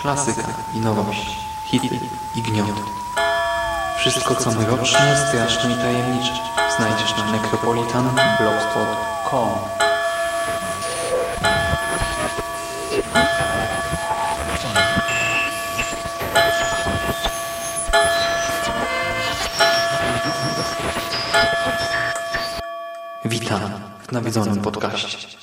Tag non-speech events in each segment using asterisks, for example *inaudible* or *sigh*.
klasyka i nowość, hity i gnioty. Wszystko co mroczne, straszne i tajemnicze znajdziesz na necropolitanblogspot.com Witam w nawiedzonym podcaście.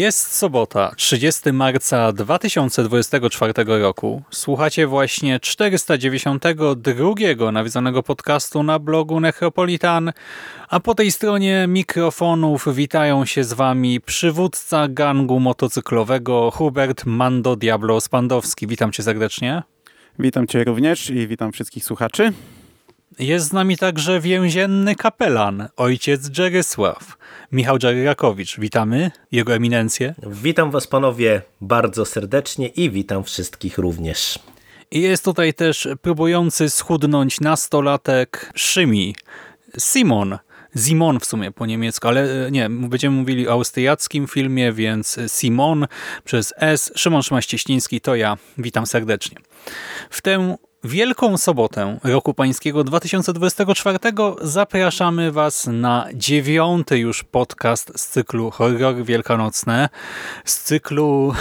Jest sobota, 30 marca 2024 roku. Słuchacie właśnie 492 nawiedzonego podcastu na blogu Necropolitan, a po tej stronie mikrofonów witają się z wami przywódca gangu motocyklowego Hubert Mando Diablo Spandowski. Witam cię serdecznie. Witam cię również i witam wszystkich słuchaczy. Jest z nami także więzienny kapelan, ojciec Dżerysław, Michał Dżeryrakowicz. Witamy, jego eminencję. Witam was panowie bardzo serdecznie i witam wszystkich również. I jest tutaj też próbujący schudnąć nastolatek Szymi, Simon, Simon w sumie po niemiecku, ale e, nie, będziemy mówili o austriackim filmie, więc Simon przez S. Szymon Szymaścieśliński to ja. Witam serdecznie. W tę Wielką Sobotę roku pańskiego 2024 zapraszamy Was na dziewiąty już podcast z cyklu Horror Wielkanocne, z cyklu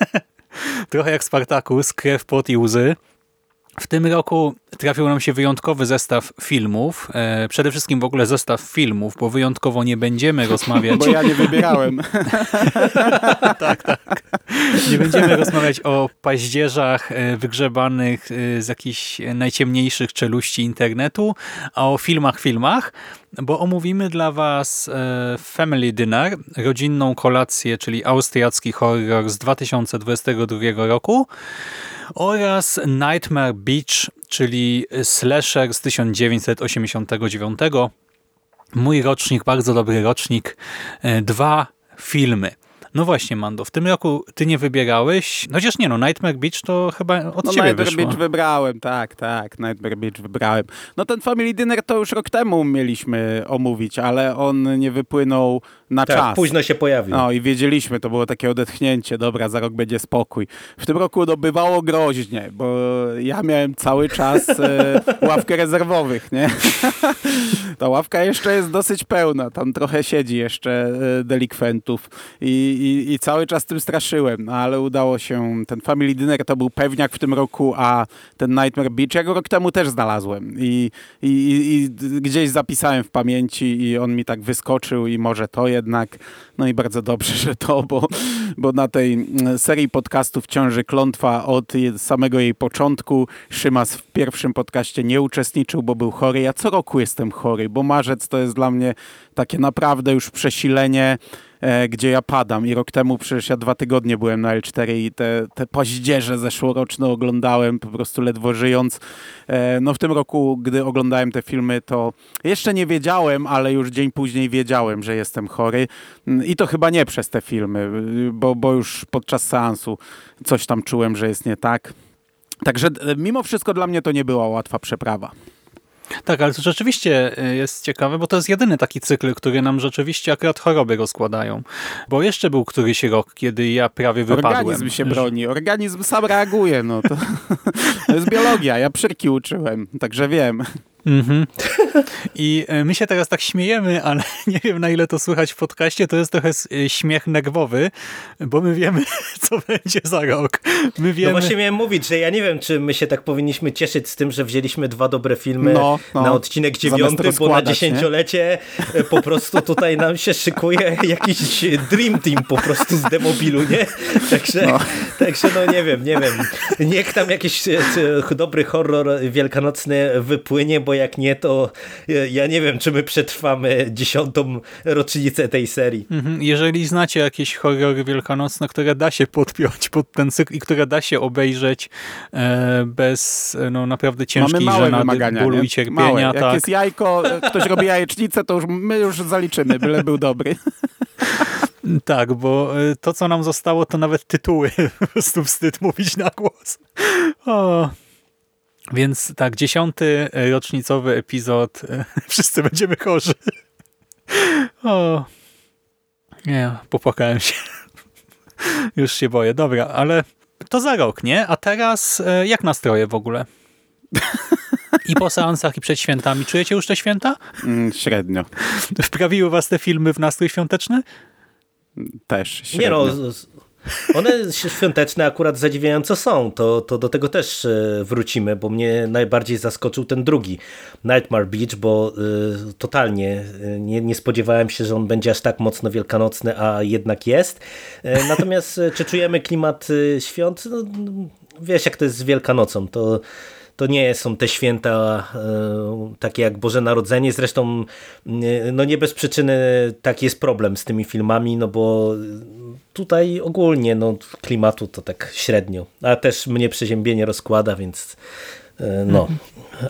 *laughs* trochę jak Spartakus, Krew, Pot i Łzy. W tym roku trafił nam się wyjątkowy zestaw filmów. E, przede wszystkim w ogóle zestaw filmów, bo wyjątkowo nie będziemy rozmawiać... Bo ja nie wybierałem. *laughs* tak, tak. Nie będziemy rozmawiać o paździerzach e, wygrzebanych e, z jakichś najciemniejszych czeluści internetu, a o filmach, filmach, bo omówimy dla Was Family Dinner, rodzinną kolację, czyli austriacki horror z 2022 roku oraz Nightmare Beach, czyli slasher z 1989. Mój rocznik, bardzo dobry rocznik. Dwa filmy. No właśnie, Mando, w tym roku ty nie wybierałeś, no chociaż nie no, Nightmare Beach to chyba od no, ciebie Nightmare wyszło. Beach wybrałem, tak, tak, Nightmare Beach wybrałem. No ten Family Dinner to już rok temu mieliśmy omówić, ale on nie wypłynął na tak, czas. późno się pojawił. No i wiedzieliśmy, to było takie odetchnięcie, dobra, za rok będzie spokój. W tym roku no bywało groźnie, bo ja miałem cały czas e, *laughs* ławkę rezerwowych, nie? *laughs* Ta ławka jeszcze jest dosyć pełna, tam trochę siedzi jeszcze e, delikwentów i, i, i cały czas tym straszyłem, no, ale udało się, ten Family Dinner to był pewniak w tym roku, a ten Nightmare Beach ja go rok temu też znalazłem i, i, i gdzieś zapisałem w pamięci i on mi tak wyskoczył i może to jednak, no i bardzo dobrze, że to, bo, bo na tej mm, serii podcastów ciąży klątwa od samego jej początku. Szymas w pierwszym podcaście nie uczestniczył, bo był chory. Ja co roku jestem chory, bo marzec to jest dla mnie takie naprawdę już przesilenie gdzie ja padam. I rok temu przecież ja dwa tygodnie byłem na L4 i te, te paździerze zeszłoroczne oglądałem po prostu ledwo żyjąc. E, no w tym roku, gdy oglądałem te filmy, to jeszcze nie wiedziałem, ale już dzień później wiedziałem, że jestem chory. Mm, I to chyba nie przez te filmy, bo, bo już podczas seansu coś tam czułem, że jest nie tak. Także e, mimo wszystko dla mnie to nie była łatwa przeprawa. Tak, ale to rzeczywiście y, jest ciekawe, bo to jest jedyny taki cykl, który nam rzeczywiście akurat choroby rozkładają. Bo jeszcze był któryś rok, kiedy ja prawie wypadłem. Organizm się broni, organizm sam reaguje, no to, *laughs* to jest biologia, ja przyrki uczyłem, także wiem. Mhm. I e, my się teraz tak śmiejemy, ale *laughs* nie wiem na ile to słychać w podcaście, to jest trochę e, śmiech nerwowy, bo my wiemy, *laughs* co będzie za rok. My no wiemy... No właśnie miałem mówić, że ja nie wiem, czy my się tak powinniśmy cieszyć z tym, że wzięliśmy dwa dobre filmy no, no. na odcinek dziewiąty, bo na dziesięciolecie nie? E, po prostu tutaj nam się szykuje jakiś Dream Team po prostu z demobilu, nie? Także no, także no nie wiem, nie wiem. Niech tam jakiś dobry horror wielkanocny wypłynie, bo bo jak nie, to ja nie wiem, czy my przetrwamy dziesiątą rocznicę tej serii. Mhm. Jeżeli znacie jakieś horrory wielkanocne, które da się podpiąć pod ten cykl i które da się obejrzeć e, bez no, naprawdę ciężkiej Mamy wymagania, bólu nie? i cierpienia. Małe. Jak tak. jest jajko, ktoś robi jajecznicę, to już my już zaliczymy, byle był dobry. *laughs* Tak, bo e, to, co nam zostało, to nawet tytuły. *laughs* Po prostu wstyd mówić na głos. O. Więc tak, dziesiąty rocznicowy epizod. *laughs* Wszyscy będziemy chorzy. *laughs* O. Nie, popłakałem się. *laughs* Już się boję. Dobra, ale to za rok, nie? A teraz e, jak nastroje w ogóle? I po seansach, i przed świętami. Czujecie już te święta? Mm, średnio. Wprawiły was te filmy w nastrój świąteczny? Też średnio. Nie no, one świąteczne akurat zadziwiająco są, to, to do tego też e, wrócimy, bo mnie najbardziej zaskoczył ten drugi Nightmare Beach, bo y, totalnie nie, nie spodziewałem się, że on będzie aż tak mocno wielkanocny, a jednak jest. Natomiast czy czujemy klimat świąt? No, wiesz jak to jest z Wielkanocą, to to nie są te święta e, takie jak Boże Narodzenie. Zresztą no nie bez przyczyny taki jest problem z tymi filmami, no bo tutaj ogólnie no, klimatu to tak średnio. A też mnie przeziębienie rozkłada, więc e, no,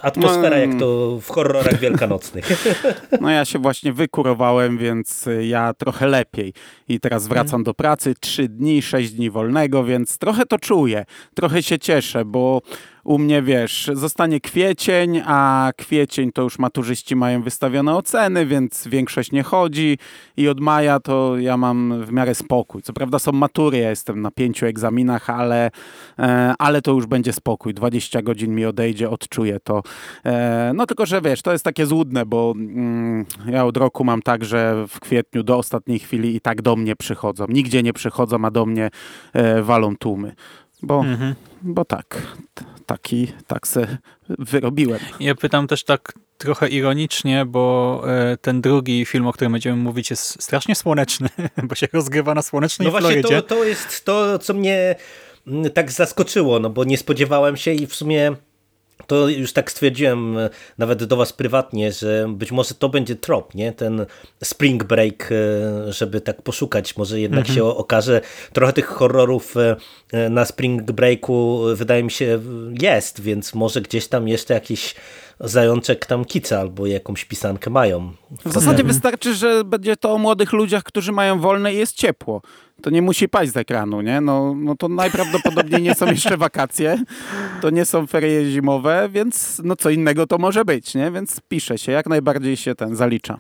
atmosfera jak to w horrorach wielkanocnych. *laughs* No ja się właśnie wykurowałem, więc ja trochę lepiej. I teraz wracam do pracy, trzy dni, sześć dni wolnego, więc trochę to czuję. Trochę się cieszę, bo u mnie, wiesz, zostanie kwiecień, a kwiecień to już maturzyści mają wystawione oceny, więc większość nie chodzi i od maja to ja mam w miarę spokój. Co prawda są matury, ja jestem na pięciu egzaminach, ale, e, ale to już będzie spokój. 20 godzin mi odejdzie, odczuję to. E, no tylko, że wiesz, to jest takie złudne, bo mm, ja od roku mam tak, że w kwietniu do ostatniej chwili i tak do mnie przychodzą. Nigdzie nie przychodzą, a do mnie e, walą tłumy. Bo, mhm. bo tak, taki, tak se wyrobiłem. Ja pytam też tak trochę ironicznie, bo e, ten drugi film, o którym będziemy mówić jest strasznie słoneczny, *laughs* bo się rozgrywa na słonecznej no właśnie Florydzie. To, to jest to, co mnie mm, tak zaskoczyło, no bo nie spodziewałem się i w sumie to już tak stwierdziłem e, nawet do was prywatnie, że być może to będzie trop, nie? Ten spring break, e, żeby tak poszukać. Może jednak mhm. się okaże. Trochę tych horrorów e, na spring breaku wydaje mi się jest, więc może gdzieś tam jeszcze jakiś zajączek tam kica albo jakąś pisankę mają. W zasadzie wystarczy, że będzie to o młodych ludziach, którzy mają wolne i jest ciepło. To nie musi paść z ekranu, nie? No, no to najprawdopodobniej nie są jeszcze wakacje, to nie są ferie zimowe, więc no co innego to może być, nie? Więc pisze się, jak najbardziej się ten zalicza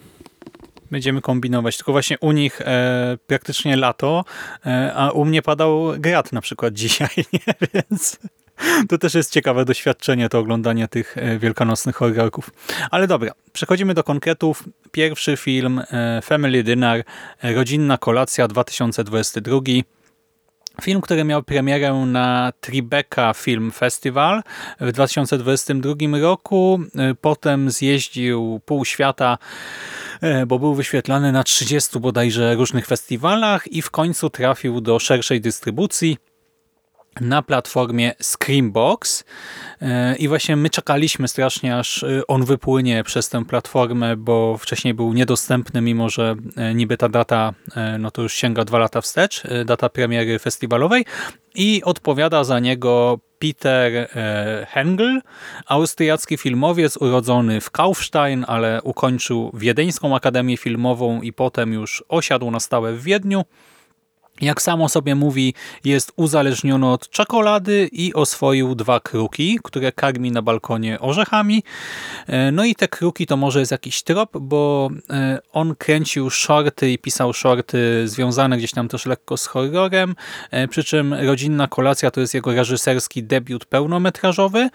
będziemy kombinować. Tylko właśnie u nich e, praktycznie lato, e, a u mnie padał grad na przykład *laughs* dzisiaj, nie? więc to też jest ciekawe doświadczenie, to oglądanie tych e, wielkanocnych horrorków. Ale dobra, przechodzimy do konkretów. Pierwszy film e, Family Dinner, e, Rodzinna Kolacja 2022. Film, który miał premierę na Tribeca Film Festival w 2022 roku. Potem zjeździł pół świata, bo był wyświetlany na 30 bodajże różnych festiwalach i w końcu trafił do szerszej dystrybucji na platformie Screambox e, i właśnie my czekaliśmy strasznie, aż e, on wypłynie przez tę platformę, bo wcześniej był niedostępny, mimo że e, niby ta data, no to już sięga dwa lata wstecz, data premiery festiwalowej i odpowiada za niego Peter Hengel, austriacki filmowiec urodzony w Kaufstein, ale ukończył Wiedeńską Akademię Filmową i potem już osiadł na stałe w Wiedniu. Jak samo sobie mówi, jest uzależniony od czekolady i oswoił dwa kruki, które karmi na balkonie orzechami. E, no i te kruki to może jest jakiś trop, bo e, on kręcił shorty i pisał shorty związane gdzieś tam też lekko z horrorem, e, przy czym Rodzinna Kolacja to jest jego reżyserski debiut pełnometrażowy,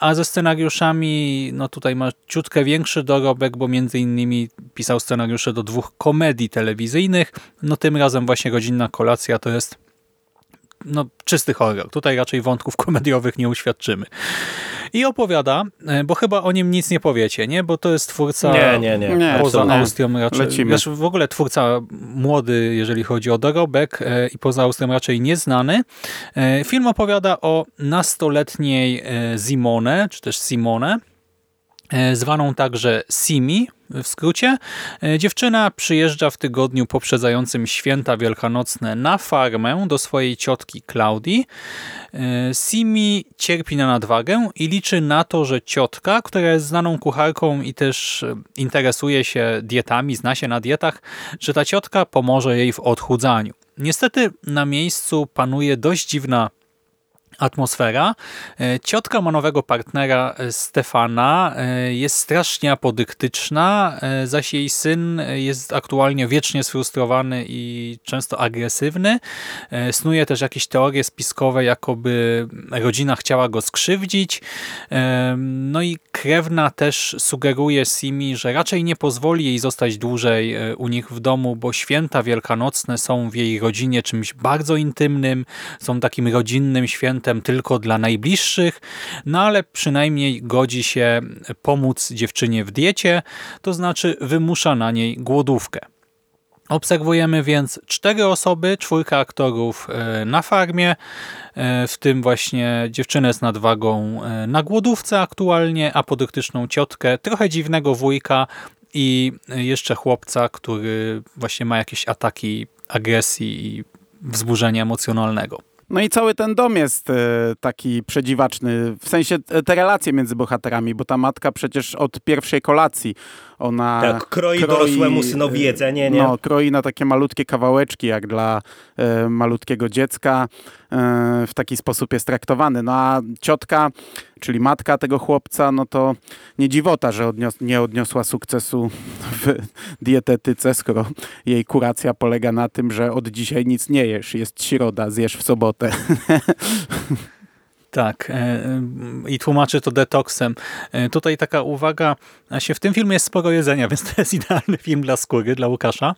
a ze scenariuszami no tutaj ma ciutkę większy dorobek, bo między innymi pisał scenariusze do dwóch komedii telewizyjnych, no tym razem właśnie Rodzinna kolacja to jest no, czysty horror. Tutaj raczej wątków *laughs* komediowych nie uświadczymy. I opowiada, e, bo chyba o nim nic nie powiecie, nie? Bo to jest twórca nie, nie, nie. nie poza nie. Austrią raczej. Lecimy. Wiesz, w ogóle twórca młody, jeżeli chodzi o dorobek e, i poza Austrią raczej nieznany. E, film opowiada o nastoletniej Simone, czy też Simone, e, zwaną także Simi w skrócie. E, dziewczyna przyjeżdża w tygodniu poprzedzającym święta wielkanocne na farmę do swojej ciotki Klaudii. E, Simi cierpi na nadwagę i liczy na to, że ciotka, która jest znaną kucharką i też interesuje się dietami, zna się na dietach, że ta ciotka pomoże jej w odchudzaniu. Niestety na miejscu panuje dość dziwna atmosfera. E, ciotka ma nowego partnera e, Stefana, e, jest strasznie apodyktyczna, zaś jej syn jest aktualnie wiecznie sfrustrowany i często agresywny. Snuje też jakieś teorie spiskowe, jakoby rodzina chciała go skrzywdzić. No i krewna też sugeruje Simi, że raczej nie pozwoli jej zostać dłużej u nich w domu, bo święta wielkanocne są w jej rodzinie czymś bardzo intymnym, są takim rodzinnym świętem, tylko dla najbliższych, no ale przynajmniej godzi się pomóc dziewczynie w diecie, to znaczy wymusza na niej głodówkę. Obserwujemy więc cztery osoby, czwórka aktorów e, na farmie, e, w tym właśnie dziewczynę z nadwagą e, na głodówce aktualnie, apodyktyczną ciotkę, trochę dziwnego wujka i jeszcze chłopca, który właśnie ma jakieś ataki agresji i wzburzenia emocjonalnego. No i cały ten dom jest e, taki przedziwaczny, w sensie e, te relacje między bohaterami, bo ta matka przecież od pierwszej kolacji ona tak, kroi, kroi dorosłemu synowi jedzenie, nie? No, kroi na takie malutkie kawałeczki, jak dla e, malutkiego dziecka. E, w taki sposób jest traktowany. No a ciotka, czyli matka tego chłopca, no to nie dziwota, że odnios nie odniosła sukcesu w dietetyce, skoro jej kuracja polega na tym, że od dzisiaj nic nie jesz, jest środa, zjesz w sobotę. *laughs* Tak, e, i tłumaczy to detoksem. E, tutaj taka uwaga, się w tym filmie jest sporo jedzenia, *laughs* więc to jest idealny film dla skóry, dla Łukasza.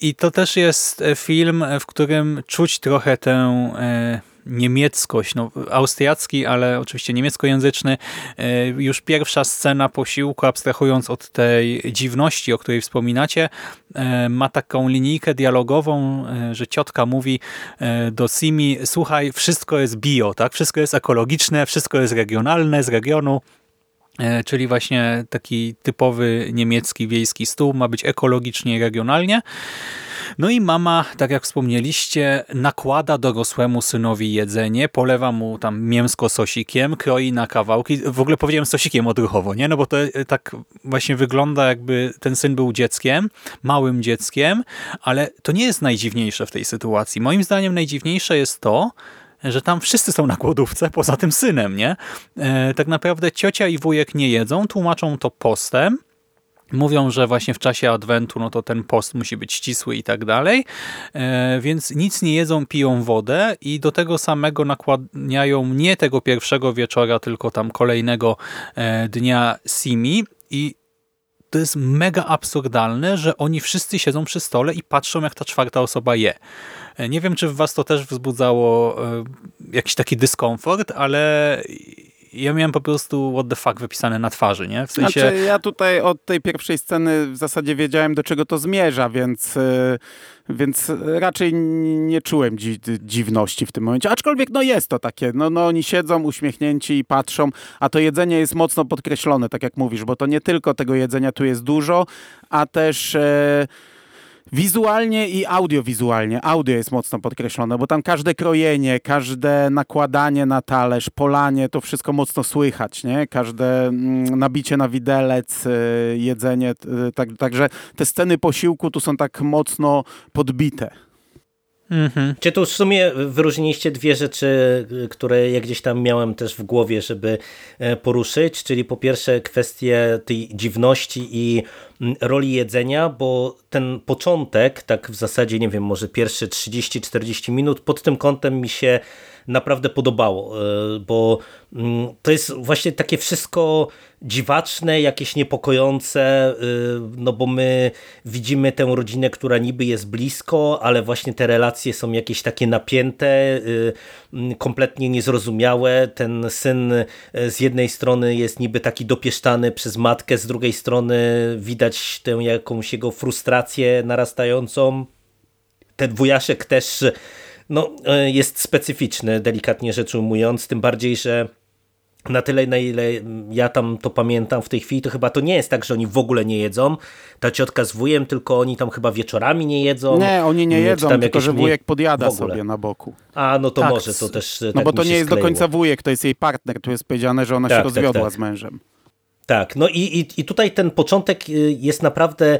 I to też jest film, w którym czuć trochę tę e, niemieckość, no, austriacki, ale oczywiście niemieckojęzyczny. E, już pierwsza scena posiłku, abstrahując od tej dziwności, o której wspominacie, e, ma taką linijkę dialogową, e, że ciotka mówi do Simi, słuchaj, wszystko jest bio, tak? wszystko jest ekologiczne, wszystko jest regionalne, z regionu, czyli właśnie taki typowy niemiecki wiejski stół, ma być ekologicznie i regionalnie. No i mama, tak jak wspomnieliście, nakłada dorosłemu synowi jedzenie, polewa mu tam mięsko sosikiem, kroi na kawałki. W ogóle powiedziałem sosikiem odruchowo, nie? No bo to e, tak właśnie wygląda jakby ten syn był dzieckiem, małym dzieckiem, ale to nie jest najdziwniejsze w tej sytuacji. Moim zdaniem najdziwniejsze jest to, że tam wszyscy są na głodówce, poza tym synem, nie? E, tak naprawdę ciocia i wujek nie jedzą, tłumaczą to postem, Mówią, że właśnie w czasie adwentu no to ten post musi być ścisły i tak dalej, e, więc nic nie jedzą, piją wodę i do tego samego nakłaniają nie tego pierwszego wieczora, tylko tam kolejnego e, dnia simi i to jest mega absurdalne, że oni wszyscy siedzą przy stole i patrzą, jak ta czwarta osoba je. E, nie wiem, czy w was to też wzbudzało jakiś taki dyskomfort, ale ja miałem po prostu what the fuck wypisane na twarzy, nie? W sensie... Znaczy, ja tutaj od tej pierwszej sceny w zasadzie wiedziałem, do czego to zmierza, więc, e, więc raczej nie czułem dzi dziwności w tym momencie. Aczkolwiek no jest to takie, no, no oni siedzą uśmiechnięci i patrzą, a to jedzenie jest mocno podkreślone, tak jak mówisz, bo to nie tylko tego jedzenia tu jest dużo, a też... E Wizualnie i audiowizualnie. Audio jest mocno podkreślone, bo tam każde krojenie, każde nakładanie na talerz, polanie, to wszystko mocno słychać, nie? Każde mm, nabicie na widelec, y, jedzenie, tak, także te sceny posiłku tu są tak mocno podbite. Mhm. Czy tu w sumie wyróżniliście dwie rzeczy, które ja gdzieś tam miałem też w głowie, żeby e, poruszyć, czyli po pierwsze kwestię tej dziwności i mm, roli jedzenia, bo ten początek, tak w zasadzie, nie wiem, może pierwsze 30-40 minut, pod tym kątem mi się naprawdę podobało, e, bo mm, to jest właśnie takie wszystko dziwaczne, jakieś niepokojące, e, no bo my widzimy tę rodzinę, która niby jest blisko, ale właśnie te relacje są jakieś takie napięte, e, kompletnie niezrozumiałe. Ten syn z jednej strony jest niby taki dopieszczany przez matkę, z drugiej strony widać tę jakąś jego frustrację narastającą. Ten wujaszek też no, e, jest specyficzny, delikatnie rzecz ujmując, tym bardziej, że na tyle, na ile ja tam to pamiętam w tej chwili, to chyba to nie jest tak, że oni w ogóle nie jedzą. Ta ciotka z wujem, tylko oni tam chyba wieczorami nie jedzą. Nie, oni nie jedzą, tylko że wujek podjada sobie na boku. A, no to tak. może, to też No tak bo to nie jest skleiło. do końca wujek, to jest jej partner. Tu jest powiedziane, że ona tak, się tak, rozwiodła tak, z mężem. Tak, no i, i, i tutaj ten początek y, jest naprawdę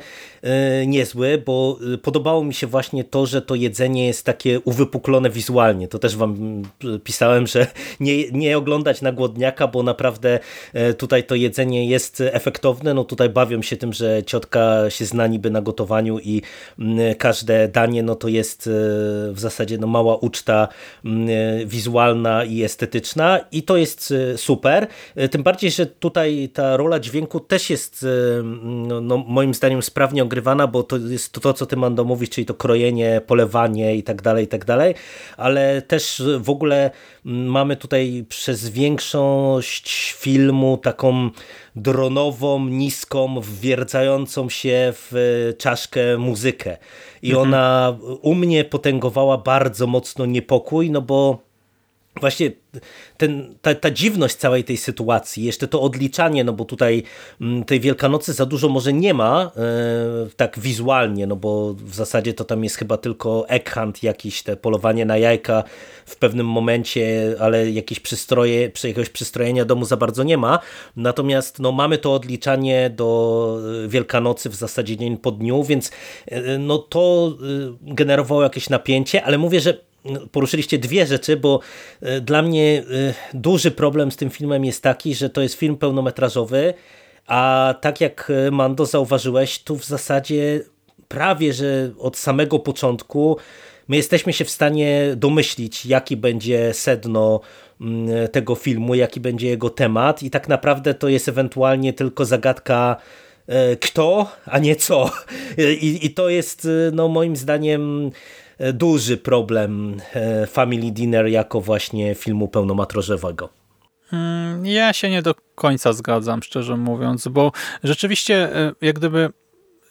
y, niezły, bo y, podobało mi się właśnie to, że to jedzenie jest takie uwypuklone wizualnie. To też wam pisałem, że *laughs* nie, nie oglądać na głodniaka, bo naprawdę tutaj to jedzenie jest efektowne. No tutaj bawią się tym, że ciotka się zna niby na gotowaniu i mm, każde danie no to jest w zasadzie no mała uczta mm, wizualna i estetyczna i to jest super. Tym bardziej, że tutaj ta rola dźwięku też jest e, no, no, moim zdaniem sprawnie ogrywana, bo to jest to, to, co ty Mando mówisz, czyli to krojenie, polewanie i tak dalej, i tak dalej, ale też w ogóle mamy tutaj przez większość filmu taką dronową, niską, wwiercającą się w czaszkę muzykę i mhm. ona u mnie potęgowała bardzo mocno niepokój, no bo właśnie ten, ta, ta dziwność całej tej sytuacji, jeszcze to odliczanie, no bo tutaj mm, tej Wielkanocy za dużo może nie ma, e, tak wizualnie, no bo w zasadzie to tam jest chyba tylko egghunt jakiś, te polowanie na jajka w pewnym momencie, ale jakieś przystroje, jakiegoś przystrojenia domu za bardzo nie ma. Natomiast no, mamy to odliczanie do e, Wielkanocy w zasadzie dzień po dniu, więc e, no, to generowało jakieś napięcie, ale mówię, że poruszyliście dwie rzeczy, bo e, dla mnie e, duży problem z tym filmem jest taki, że to jest film pełnometrażowy, a tak jak e, Mando zauważyłeś, tu w zasadzie prawie, że od samego początku my jesteśmy się w stanie domyślić, jaki będzie sedno mm, tego filmu, jaki będzie jego temat i tak naprawdę to jest ewentualnie tylko zagadka kto, a nie co. *laughs* I, i to jest no moim zdaniem duży problem e, Family Dinner jako właśnie filmu pełnomatrożowego. Mm, ja się nie do końca zgadzam, szczerze mówiąc, bo rzeczywiście e, jak gdyby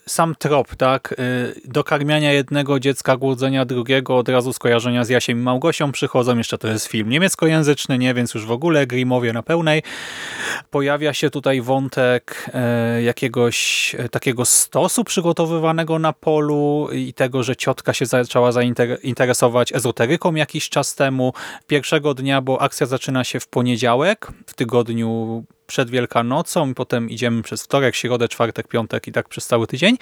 sam trop, tak, y, dokarmiania jednego dziecka, głodzenia drugiego, od razu skojarzenia z Jasiem i Małgosią przychodzą, jeszcze to jest film niemieckojęzyczny, nie, więc już w ogóle Grimowie na pełnej. Pojawia się tutaj wątek e, jakiegoś e, takiego stosu przygotowywanego na polu i tego, że ciotka się zaczęła zainteresować ezoteryką jakiś czas temu. Pierwszego dnia, bo akcja zaczyna się w poniedziałek, w tygodniu przed Wielkanocą, potem idziemy przez wtorek, środę, czwartek, piątek i tak przez cały tydzień.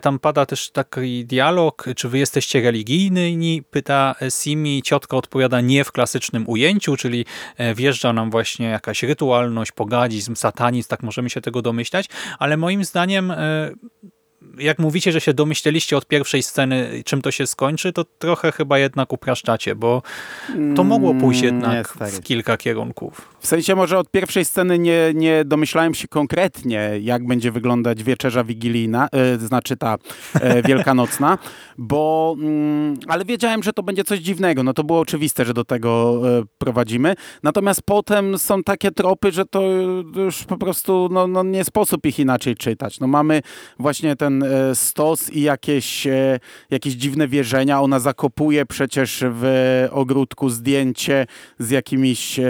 Tam pada też taki dialog, czy wy jesteście religijni? Pyta Simi, ciotka odpowiada nie w klasycznym ujęciu, czyli e, wjeżdża nam właśnie jakaś rytualność, pogadizm, satanizm, tak możemy się tego domyślać, ale moim zdaniem e, jak mówicie, że się domyśleliście od pierwszej sceny, czym to się skończy, to trochę chyba jednak upraszczacie, bo to mogło pójść mm, jednak w kilka kierunków. W sensie może od pierwszej sceny nie, nie domyślałem się konkretnie, jak będzie wyglądać wieczerza wigilijna, yy, znaczy ta yy, *laughs* wielkanocna, bo, yy, ale wiedziałem, że to będzie coś dziwnego. No to było oczywiste, że do tego e, prowadzimy. Natomiast potem są takie tropy, że to już po prostu no, no nie sposób ich inaczej czytać. No mamy właśnie ten E, stos i jakieś, e, jakieś dziwne wierzenia. Ona zakopuje przecież w ogródku zdjęcie z jakimiś e,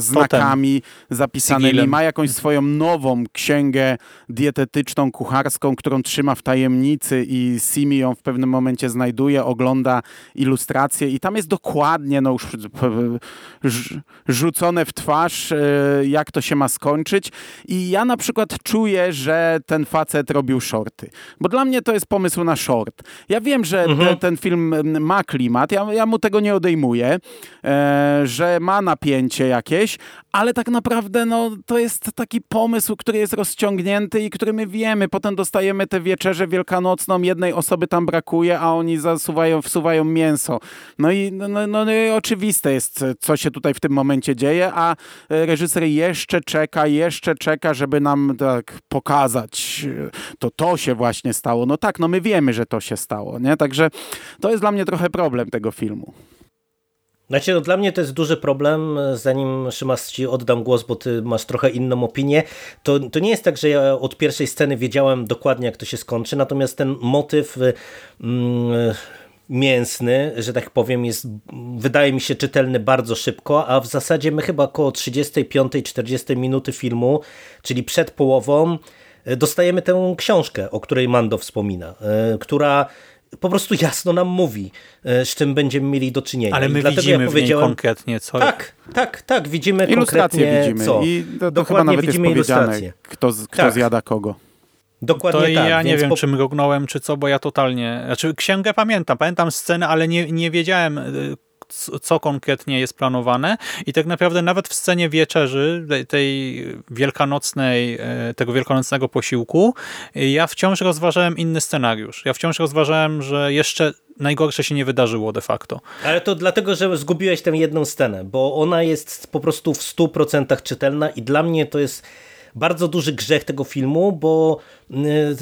znakami Potem. zapisanymi. Sigilem. Ma jakąś swoją nową księgę dietetyczną, kucharską, którą trzyma w tajemnicy i Simi ją w pewnym momencie znajduje, ogląda ilustrację i tam jest dokładnie no już rzucone w twarz, jak to się ma skończyć. I ja na przykład czuję, że ten facet robił short shorty. Bo dla mnie to jest pomysł na short. Ja wiem, że mhm. te, ten film ma klimat, ja, ja mu tego nie odejmuję, e, że ma napięcie jakieś, ale tak naprawdę no, to jest taki pomysł, który jest rozciągnięty i który my wiemy. Potem dostajemy tę wieczerzę wielkanocną, jednej osoby tam brakuje, a oni zasuwają, wsuwają mięso. No i, no, no, no i oczywiste jest, co się tutaj w tym momencie dzieje, a reżyser jeszcze czeka, jeszcze czeka, żeby nam tak pokazać, to to się właśnie stało. No tak, no my wiemy, że to się stało, nie? Także to jest dla mnie trochę problem tego filmu. Znaczy, no, dla mnie to jest duży problem, zanim Szymas ci oddam głos, bo ty masz trochę inną opinię, to, to nie jest tak, że ja od pierwszej sceny wiedziałem dokładnie, jak to się skończy, natomiast ten motyw mm, mięsny, że tak powiem, jest, wydaje mi się, czytelny bardzo szybko, a w zasadzie my chyba około 35-40 minuty filmu, czyli przed połową, e, dostajemy tę książkę, o której Mando wspomina, e, która po prostu jasno nam mówi, e, z czym będziemy mieli do czynienia. Ale my I widzimy ja powiedziałem, konkretnie co. Tak, tak, tak, widzimy konkretnie widzimy. co. I to, to chyba nawet widzimy powiedziane, kto, kto tak. zjada kogo. Dokładnie to tak. ja nie wiem, po... czy mrugnąłem, czy co, bo ja totalnie... Znaczy księgę pamiętam, pamiętam scenę, ale nie, nie wiedziałem y, co konkretnie jest planowane i tak naprawdę nawet w scenie wieczerzy, tej wielkanocnej, e, tego wielkanocnego posiłku, ja wciąż rozważałem inny scenariusz. Ja wciąż rozważałem, że jeszcze najgorsze się nie wydarzyło de facto. Ale to dlatego, że zgubiłeś tę jedną scenę, bo ona jest po prostu w 100% czytelna i dla mnie to jest bardzo duży grzech tego filmu, bo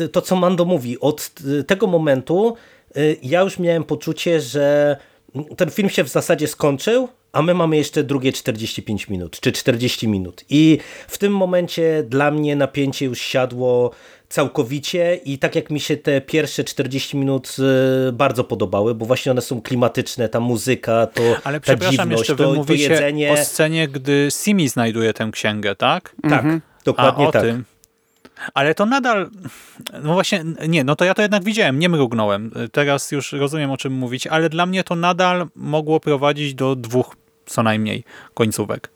y, to, co Mando mówi, od y, tego momentu y, ja już miałem poczucie, że ten film się w zasadzie skończył, a my mamy jeszcze drugie 45 minut, czy 40 minut. I w tym momencie dla mnie napięcie już siadło całkowicie i tak jak mi się te pierwsze 40 minut bardzo podobały, bo właśnie one są klimatyczne, ta muzyka, to Ale ta przepraszam, dziwność, jeszcze to, to jedzenie... o scenie, gdy Simi znajduje tę księgę, tak? Tak. Mhm. Dokładnie A, tak. Tym. Ale to nadal, no właśnie, nie, no to ja to jednak widziałem, nie mrugnąłem. Teraz już rozumiem, o czym mówić, ale dla mnie to nadal mogło prowadzić do dwóch co najmniej końcówek.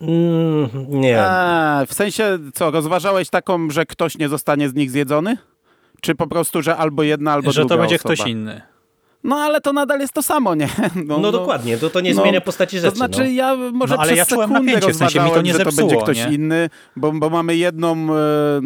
Mm, nie. A, w sensie, co, rozważałeś taką, że ktoś nie zostanie z nich zjedzony? Czy po prostu, że albo jedna, albo że druga Że to będzie osoba? ktoś inny. No ale to nadal jest to samo, nie? No, no dokładnie, to, to nie no, zmienia postaci rzeczy. To znaczy no. ja może no, ale przez ja sekundę napięcie, w sensie mi to nie że zepsuło, to będzie ktoś nie? inny, bo, bo mamy jedną e, e,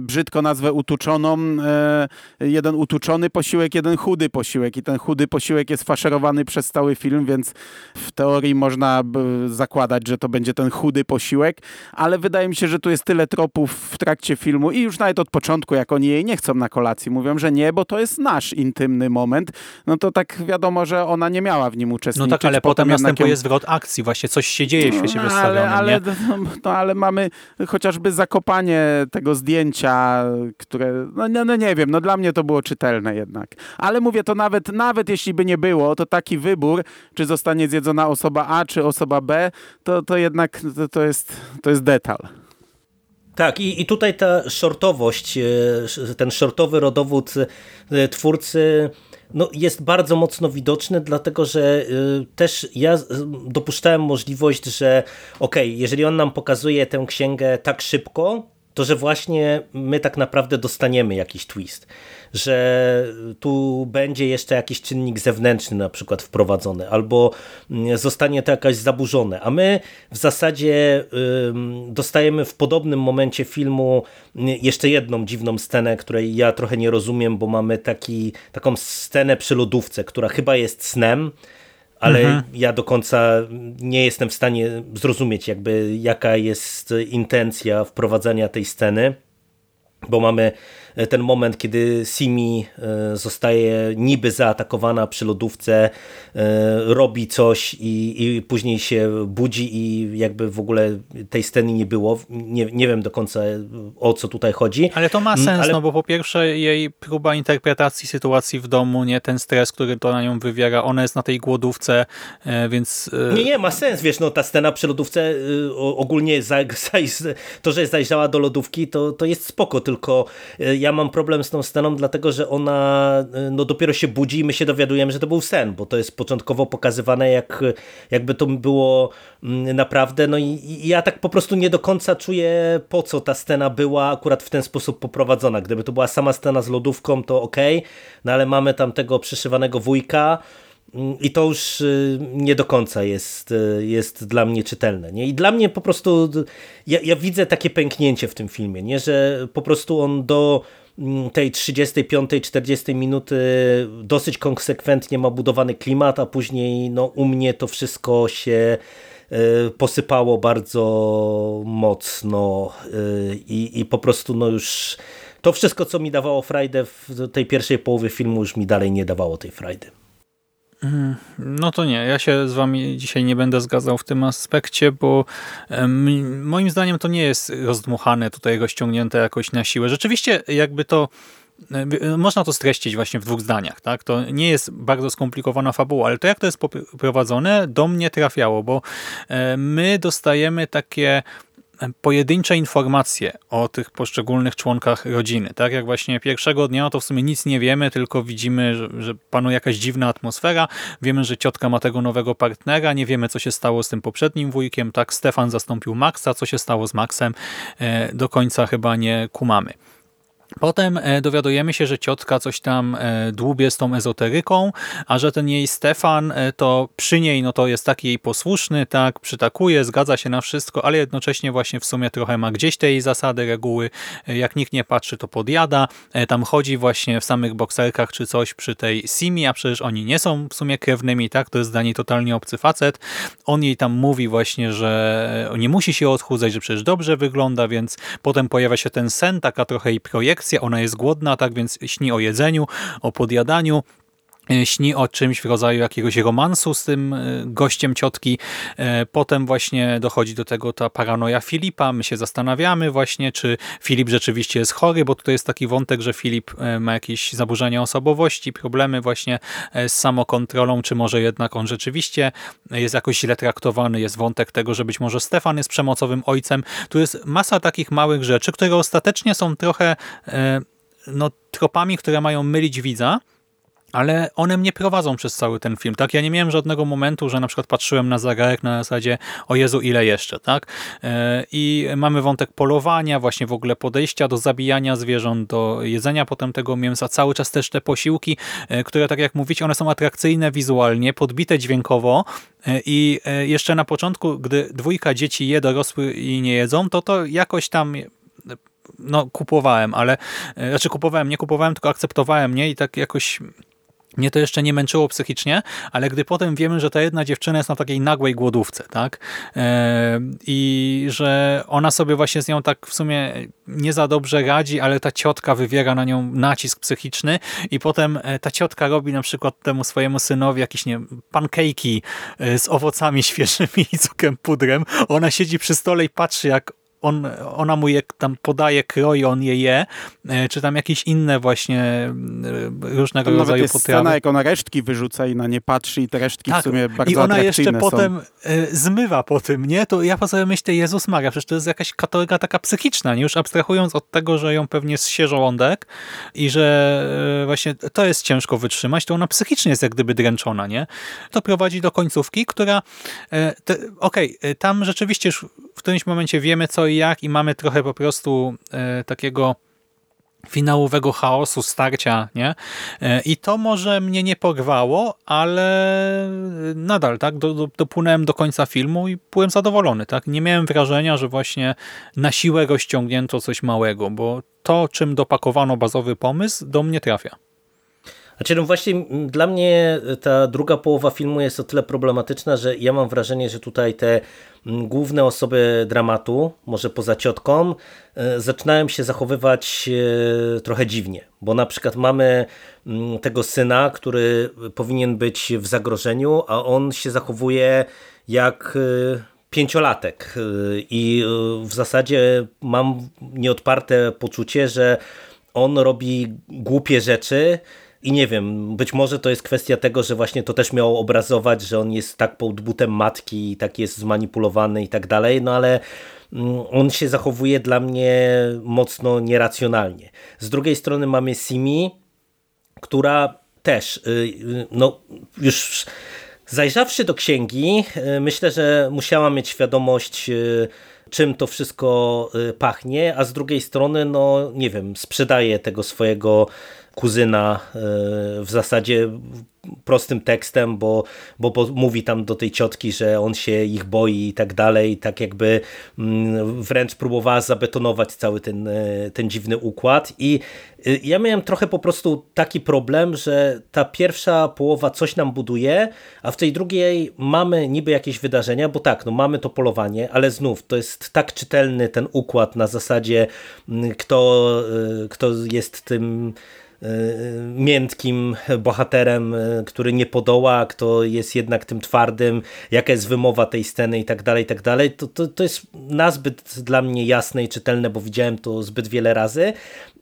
brzydko nazwę utuczoną, e, jeden utuczony posiłek, jeden chudy posiłek i ten chudy posiłek jest faszerowany przez cały film, więc w teorii można zakładać, że to będzie ten chudy posiłek, ale wydaje mi się, że tu jest tyle tropów w trakcie filmu i już nawet od początku, jak oni jej nie chcą na kolacji, mówią, że nie, bo to jest nasz intymny moment, no to tak wiadomo, może ona nie miała w nim uczestniczyć. No tak, ale potem, potem następuje ją... zwrot akcji, właśnie coś się dzieje w świecie no, ale, no, no, ale mamy chociażby zakopanie tego zdjęcia, które, no, no, no, nie wiem, no dla mnie to było czytelne jednak. Ale mówię, to nawet, nawet jeśli by nie było, to taki wybór, czy zostanie zjedzona osoba A, czy osoba B, to, to jednak to, to, jest, to jest detal. Tak, i, i tutaj ta shortowość, e, ten shortowy rodowód e, twórcy no, jest bardzo mocno widoczny, dlatego że y, też ja dopuszczałem możliwość, że ok, jeżeli on nam pokazuje tę księgę tak szybko, to że właśnie my tak naprawdę dostaniemy jakiś twist, że tu będzie jeszcze jakiś czynnik zewnętrzny na przykład wprowadzony, albo mm, zostanie to jakaś zaburzone, a my w zasadzie dostajemy w podobnym momencie filmu mm, jeszcze jedną dziwną scenę, której ja trochę nie rozumiem, bo mamy taki, taką scenę przy lodówce, która chyba jest snem, ale mhm. ja do końca nie jestem w stanie zrozumieć jakby jaka jest intencja wprowadzania tej sceny, bo mamy ten moment, kiedy Simi e, zostaje niby zaatakowana przy lodówce, e, robi coś i, i później się budzi i jakby w ogóle tej sceny nie było. Nie, nie wiem do końca o co tutaj chodzi. Ale to ma mm, sens, Ale... no bo po pierwsze jej próba interpretacji sytuacji w domu, nie ten stres, który to na nią wywiera, ona jest na tej głodówce, e, więc... Nie, nie, ma sens, wiesz, no ta scena przy lodówce ogólnie za, *laughs* za, to, że zajrzała do lodówki, to, to jest spoko, tylko ja mam problem z tą sceną, dlatego że ona y, no, dopiero się budzi i my się dowiadujemy, że to był sen, bo to jest początkowo pokazywane jak, jakby to było mm, naprawdę, no i, i ja tak po prostu nie do końca czuję po co ta scena była akurat w ten sposób poprowadzona. Gdyby to była sama scena z lodówką, to ok, no ale mamy tam tego przyszywanego wujka, i to już y, nie do końca jest, y, jest dla mnie czytelne. Nie? I dla mnie po prostu, ja, ja widzę takie pęknięcie w tym filmie, nie? że po prostu on do Mm, tej 35-40 minuty dosyć konsekwentnie ma budowany klimat, a później no, u mnie to wszystko się e, posypało bardzo mocno i, i po prostu no już to wszystko, co mi dawało frajdę w tej pierwszej połowie filmu, już mi dalej nie dawało tej frajdy. No to nie, ja się z wami dzisiaj nie będę zgadzał w tym aspekcie, bo moim zdaniem to nie jest rozdmuchane, tutaj rozciągnięte jakoś na siłę. Rzeczywiście jakby to można to streścić właśnie w dwóch zdaniach, tak? To nie jest bardzo skomplikowana fabuła, ale to jak to jest poprowadzone do mnie trafiało, bo my dostajemy takie pojedyncze informacje o tych poszczególnych członkach rodziny. Tak jak właśnie pierwszego dnia to w sumie nic nie wiemy, tylko widzimy, że, że panuje jakaś dziwna atmosfera. Wiemy, że ciotka ma tego nowego partnera, nie wiemy co się stało z tym poprzednim wujkiem. Tak, Stefan zastąpił Maxa, co się stało z Maxem e, do końca chyba nie kumamy. Potem e, dowiadujemy się, że ciotka coś tam e, dłubie z tą ezoteryką, a że ten jej Stefan e, to przy niej no to jest taki jej posłuszny, tak, przytakuje, zgadza się na wszystko, ale jednocześnie właśnie w sumie trochę ma gdzieś te jej zasady, reguły, jak nikt nie patrzy to podjada, tam chodzi właśnie w samych bokserkach czy coś przy tej Simi, a przecież oni nie są w sumie krewnymi, tak, to jest dla niej totalnie obcy facet, on jej tam mówi właśnie, że nie musi się odchudzać, że przecież dobrze wygląda, więc potem pojawia się ten sen, taka trochę jej ona jest głodna, tak więc śni o jedzeniu, o podjadaniu, śni o czymś w rodzaju jakiegoś romansu z tym e, gościem ciotki. E, potem właśnie dochodzi do tego ta paranoja Filipa. My się zastanawiamy właśnie, czy Filip rzeczywiście jest chory, bo tutaj jest taki wątek, że Filip ma jakieś zaburzenia osobowości, problemy właśnie z samokontrolą, czy może jednak on rzeczywiście jest jakoś źle traktowany. Jest wątek tego, że być może Stefan jest przemocowym ojcem. Tu jest masa takich małych rzeczy, które ostatecznie są trochę no, tropami, które mają mylić widza, ale one mnie prowadzą przez cały ten film. Tak, Ja nie miałem żadnego momentu, że na przykład patrzyłem na zegarek na zasadzie o Jezu, ile jeszcze, tak? E, I mamy wątek polowania, właśnie w ogóle podejścia do zabijania zwierząt, do jedzenia potem tego mięsa, cały czas też te posiłki, e, które tak jak mówicie, one są atrakcyjne wizualnie, podbite dźwiękowo e, i jeszcze na początku, gdy dwójka dzieci je, dorosły i nie jedzą, to to jakoś tam no kupowałem, ale, znaczy kupowałem, nie kupowałem, tylko akceptowałem, nie? I tak jakoś mnie to jeszcze nie męczyło psychicznie, ale gdy potem wiemy, że ta jedna dziewczyna jest na takiej nagłej głodówce, tak? E, I że ona sobie właśnie z nią tak w sumie nie za dobrze radzi, ale ta ciotka wywiera na nią nacisk psychiczny i potem e, ta ciotka robi na przykład temu swojemu synowi jakieś, nie pancake'i e, z owocami *laughs* świeżymi i cukrem pudrem. Ona siedzi przy stole i patrzy, jak on, ona mu je tam podaje, kroi, on je je, e, czy tam jakieś inne właśnie e, różnego tam rodzaju jest potrawy. scena, jak ona resztki wyrzuca i na nie patrzy i te resztki tak. w sumie bardzo I ona jeszcze są. potem e, zmywa po tym, nie? To ja po sobie myślę, Jezus Maria, przecież to jest jakaś katolika taka psychiczna, nie? Już abstrahując od tego, że ją pewnie zsie żołądek i że właśnie to jest ciężko wytrzymać, to ona psychicznie jest jak gdyby dręczona, nie? To prowadzi do końcówki, która okej, okay, tam rzeczywiście już którymś momencie wiemy co i jak i mamy trochę po prostu e, takiego finałowego chaosu, starcia, nie? E, I to może mnie nie pogwało, ale nadal, tak, do, do, dopłynąłem do końca filmu i byłem zadowolony, tak? Nie miałem wrażenia, że właśnie na siłę rozciągnięto coś małego, bo to, czym dopakowano bazowy pomysł, do mnie trafia. Znaczy, no właśnie dla mnie ta druga połowa filmu jest o tyle problematyczna, że ja mam wrażenie, że tutaj te główne osoby dramatu, może poza ciotką, e, zaczynają się zachowywać e, trochę dziwnie, bo na przykład mamy tego syna, który powinien być w zagrożeniu, a on się zachowuje jak e, pięciolatek. I w zasadzie mam nieodparte poczucie, że on robi głupie rzeczy, i nie wiem, być może to jest kwestia tego, że właśnie to też miało obrazować, że on jest tak pod butem matki i tak jest zmanipulowany i tak dalej, no ale mm, on się zachowuje dla mnie mocno nieracjonalnie. Z drugiej strony mamy Simi, która też, y, y, no już zajrzawszy do księgi, y, myślę, że musiała mieć świadomość czym to wszystko pachnie, a z drugiej strony, no nie wiem, sprzedaje tego swojego kuzyna e, w zasadzie prostym tekstem, bo, bo, bo, mówi tam do tej ciotki, że on się ich boi i tak dalej, tak jakby mm, wręcz próbowała zabetonować cały ten, e, ten dziwny układ. I e, ja miałem trochę po prostu taki problem, że ta pierwsza połowa coś nam buduje, a w tej drugiej mamy niby jakieś wydarzenia, bo tak, no mamy to polowanie, ale znów to jest tak czytelny ten układ na zasadzie kto, kto jest tym miętkim bohaterem, który nie podoła, kto jest jednak tym twardym, jaka jest wymowa tej sceny i tak dalej, i tak dalej, to, to, to jest nazbyt dla mnie jasne i czytelne, bo widziałem to zbyt wiele razy,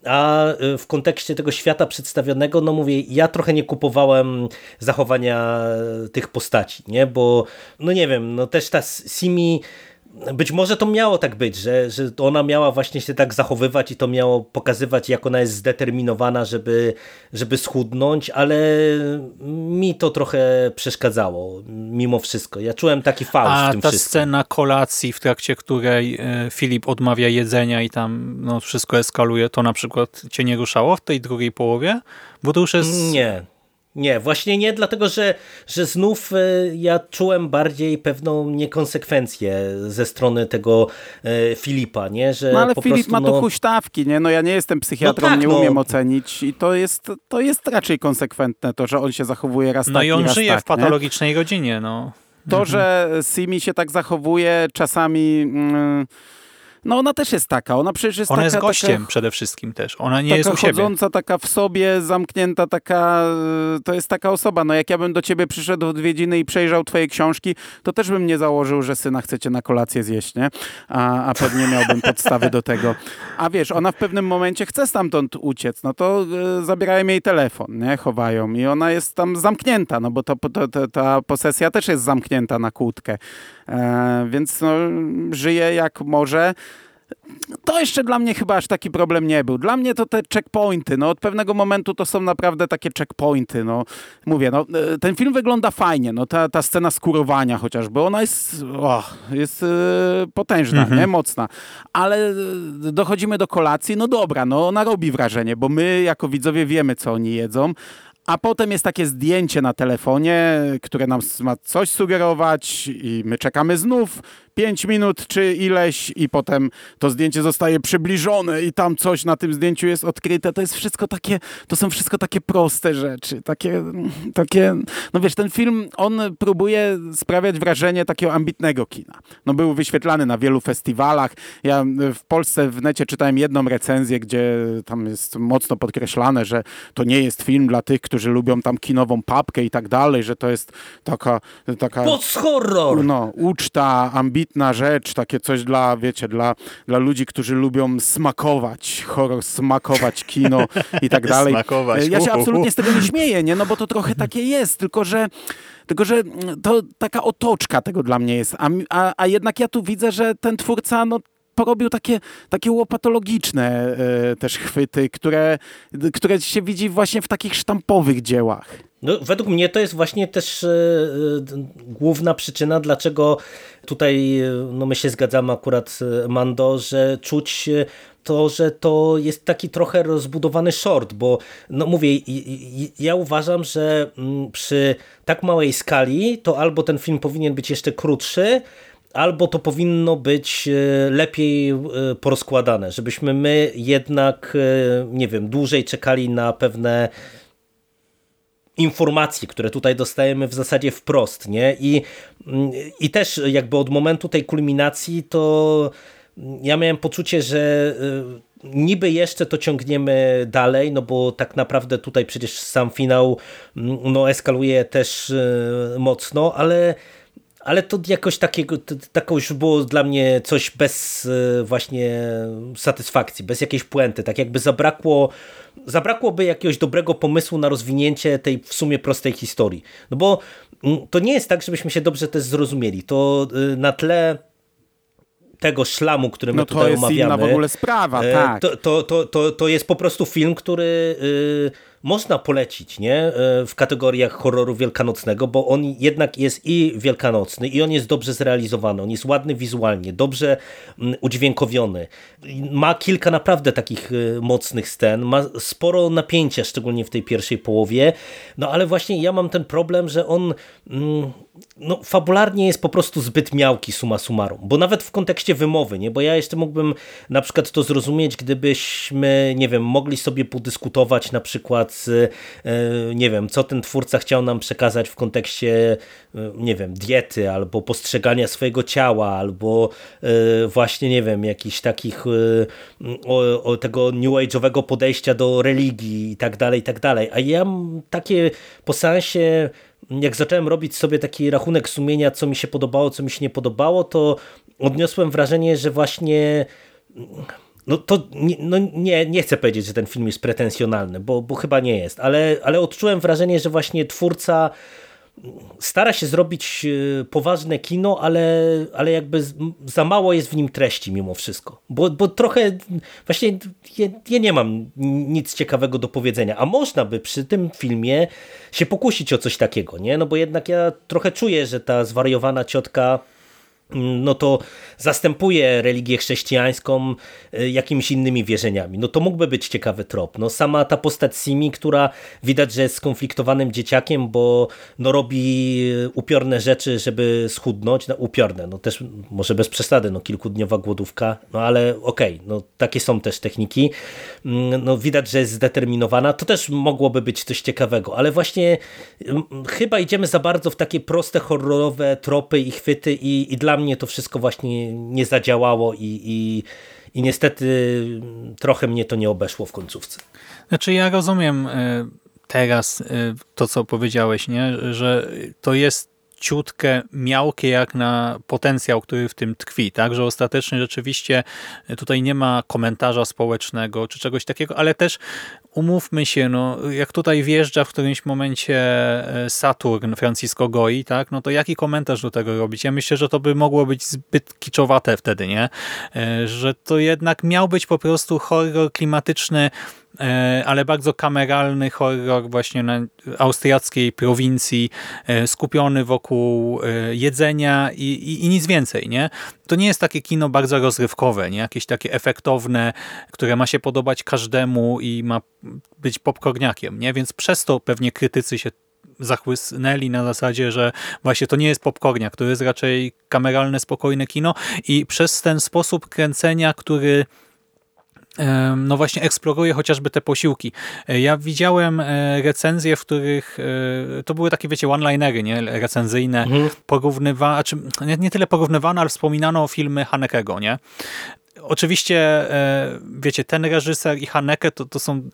a w kontekście tego świata przedstawionego, no mówię, ja trochę nie kupowałem zachowania tych postaci, nie? Bo, no nie wiem, no też ta Simi być może to miało tak być, że, że ona miała właśnie się tak zachowywać i to miało pokazywać, jak ona jest zdeterminowana, żeby, żeby schudnąć, ale mi to trochę przeszkadzało mimo wszystko. Ja czułem taki fałsz A w tym ta wszystkim. scena kolacji, w trakcie której e, Filip odmawia jedzenia i tam no, wszystko eskaluje, to na przykład cię nie ruszało w tej drugiej połowie? Bo to już jest... Nie, nie, właśnie nie, dlatego że, że znów e, ja czułem bardziej pewną niekonsekwencję ze strony tego e, Filipa, nie? Że no ale po Filip prostu, ma no... tu huśtawki, nie? No ja nie jestem psychiatrą, No tak, nie no. umiem ocenić i to jest, to jest raczej konsekwentne to, że on się zachowuje raz No tak i on żyje tak, w patologicznej nie? rodzinie, no. To, że *laughs* Simi się tak zachowuje czasami... Mm, no ona też jest taka, ona przecież jest ona taka... jest gościem taka, przede wszystkim też, ona nie jest u siebie. chodząca, taka w sobie, zamknięta, taka, to jest taka osoba. No jak ja bym do ciebie przyszedł w odwiedziny i przejrzał twoje książki, to też bym nie założył, że syna chcecie na kolację zjeść, nie? A, a pewnie miałbym *laughs* podstawy do tego. A wiesz, ona w pewnym momencie chce stamtąd uciec, no to y, zabierają jej telefon, nie? Chowają i ona jest tam zamknięta, no bo to, to, to ta posesja też jest zamknięta na kłódkę. E, więc no, żyje jak może. To jeszcze dla mnie chyba aż taki problem nie był. Dla mnie to te checkpointy, no od pewnego momentu to są naprawdę takie checkpointy, no. Mówię, no e, ten film wygląda fajnie, no ta, ta scena skurowania chociażby, ona jest, oh, jest yy, potężna, Mhm. nie? Mocna. Ale dochodzimy do kolacji, no dobra, no ona robi wrażenie, bo my jako widzowie wiemy, co oni jedzą, a potem jest takie zdjęcie na telefonie, które nam ma coś sugerować i my czekamy znów 5 minut czy ileś i potem to zdjęcie zostaje przybliżone i tam coś na tym zdjęciu jest odkryte. To jest wszystko takie, to są wszystko takie proste rzeczy, takie, takie, no wiesz, ten film, on próbuje sprawiać wrażenie takiego ambitnego kina. No był wyświetlany na wielu festiwalach. Ja w Polsce w necie czytałem jedną recenzję, gdzie tam jest mocno podkreślane, że to nie jest film dla tych, którzy lubią tam kinową papkę i tak dalej, że to jest taka... taka Post-horror! No, uczta, ambitna rzecz, takie coś dla, wiecie, dla, dla ludzi, którzy lubią smakować, horror, smakować kino i tak *laughs* dalej. Smakować. Ja się absolutnie z tego nie śmieję, nie? No bo to trochę takie jest, tylko że tylko, że to taka otoczka tego dla mnie jest. A, a, a jednak ja tu widzę, że ten twórca, no porobił takie, takie łopatologiczne e, też chwyty, które, które się widzi właśnie w takich sztampowych dziełach. No, według mnie to jest właśnie też e, e, główna przyczyna, dlaczego tutaj e, no my się zgadzamy akurat Mando, że czuć to, że to jest taki trochę rozbudowany short, bo no mówię, ja uważam, że mm, przy tak małej skali to albo ten film powinien być jeszcze krótszy, albo to powinno być lepiej porozkładane, żebyśmy my jednak, nie wiem, dłużej czekali na pewne informacje, które tutaj dostajemy w zasadzie wprost, nie? I, mm, I też jakby od momentu tej kulminacji to ja miałem poczucie, że y, niby jeszcze to ciągniemy dalej, no bo tak naprawdę tutaj przecież sam finał mm, no, eskaluje też y, mocno, ale ale to jakoś takiego, taką już było dla mnie coś bez y, właśnie satysfakcji, bez jakiejś puenty, tak jakby zabrakło zabrakłoby jakiegoś dobrego pomysłu na rozwinięcie tej w sumie prostej historii. No bo mm, to nie jest tak, żebyśmy się dobrze też zrozumieli. To y, na tle tego szlamu, który my No to tutaj jest omawiamy. inna w ogóle sprawa, e, tak. To, to, to, to, to jest po prostu film, który y, można polecić nie? E, w kategoriach horroru wielkanocnego, bo on jednak jest i wielkanocny, i on jest dobrze zrealizowany, on jest ładny wizualnie, dobrze mm, udźwiękowiony. Ma kilka naprawdę takich y, mocnych scen, ma sporo napięcia, szczególnie w tej pierwszej połowie, no ale właśnie ja mam ten problem, że on mm, no, fabularnie jest po prostu zbyt miałki suma summarum, bo nawet w kontekście wymowy, nie? bo ja jeszcze mógłbym na przykład to zrozumieć, gdybyśmy, nie wiem, mogli sobie podyskutować na przykład, e, nie wiem, co ten twórca chciał nam przekazać w kontekście, e, nie wiem, diety, albo postrzegania swojego ciała, albo e, właśnie, nie wiem, jakichś takich o, o tego new age'owego podejścia do religii i tak dalej, i tak dalej, a ja takie po sensie jak zacząłem robić sobie taki rachunek sumienia, co mi się podobało, co mi się nie podobało, to odniosłem wrażenie, że właśnie no to no nie, nie chcę powiedzieć, że ten film jest pretensjonalny, bo, bo chyba nie jest, ale, ale odczułem wrażenie, że właśnie twórca stara się zrobić e, poważne kino, ale, ale jakby za mało jest w nim treści mimo wszystko. Bo, bo trochę właśnie ja, ja, nie mam nic ciekawego do powiedzenia, a można by przy tym filmie się pokusić o coś takiego, nie? No bo jednak ja trochę czuję, że ta zwariowana ciotka no to zastępuje religię chrześcijańską e, jakimiś innymi wierzeniami. No to mógłby być ciekawy trop. No sama ta postać Simi, która widać, że jest skonfliktowanym dzieciakiem, bo no robi upiorne rzeczy, żeby schudnąć. No upiorne, no też może bez przesady, no kilkudniowa głodówka, no ale okej, okay, no takie są też techniki. Mm, no widać, że jest zdeterminowana. To też mogłoby być coś ciekawego, ale właśnie mm, chyba idziemy za bardzo w takie proste, horrorowe tropy i chwyty i, i dla mnie mnie to wszystko właśnie nie zadziałało i, i, i niestety trochę mnie to nie obeszło w końcówce. Znaczy ja rozumiem e, teraz e, to, co powiedziałeś, nie? że to jest ciutkę miałkie jak na potencjał, który w tym tkwi, tak, że ostatecznie rzeczywiście tutaj nie ma komentarza społecznego czy czegoś takiego, ale też umówmy się, no, jak tutaj wjeżdża w którymś momencie e, Saturn Francisco Goi, tak, no to jaki komentarz do tego robić? Ja myślę, że to by mogło być zbyt kiczowate wtedy, nie? E, że to jednak miał być po prostu horror klimatyczny ale bardzo kameralny horror właśnie na austriackiej prowincji, e, skupiony wokół e, jedzenia i, i, i, nic więcej. nie? To nie jest takie kino bardzo rozrywkowe, nie? jakieś takie efektowne, które ma się podobać każdemu i ma być popcorniakiem, nie? więc przez to pewnie krytycy się zachłysnęli na zasadzie, że właśnie to nie jest popcorniak, to jest raczej kameralne, spokojne kino i przez ten sposób kręcenia, który no właśnie eksploruje chociażby te posiłki. E, ja widziałem e, recenzje, w których e, to były takie, wiecie, one-linery, nie? recenzyjne, mhm. porównywa, czy nie, nie tyle porównywane, ale wspominano filmy Hanekego, nie? Oczywiście, e, wiecie, ten reżyser i Haneke to, to są,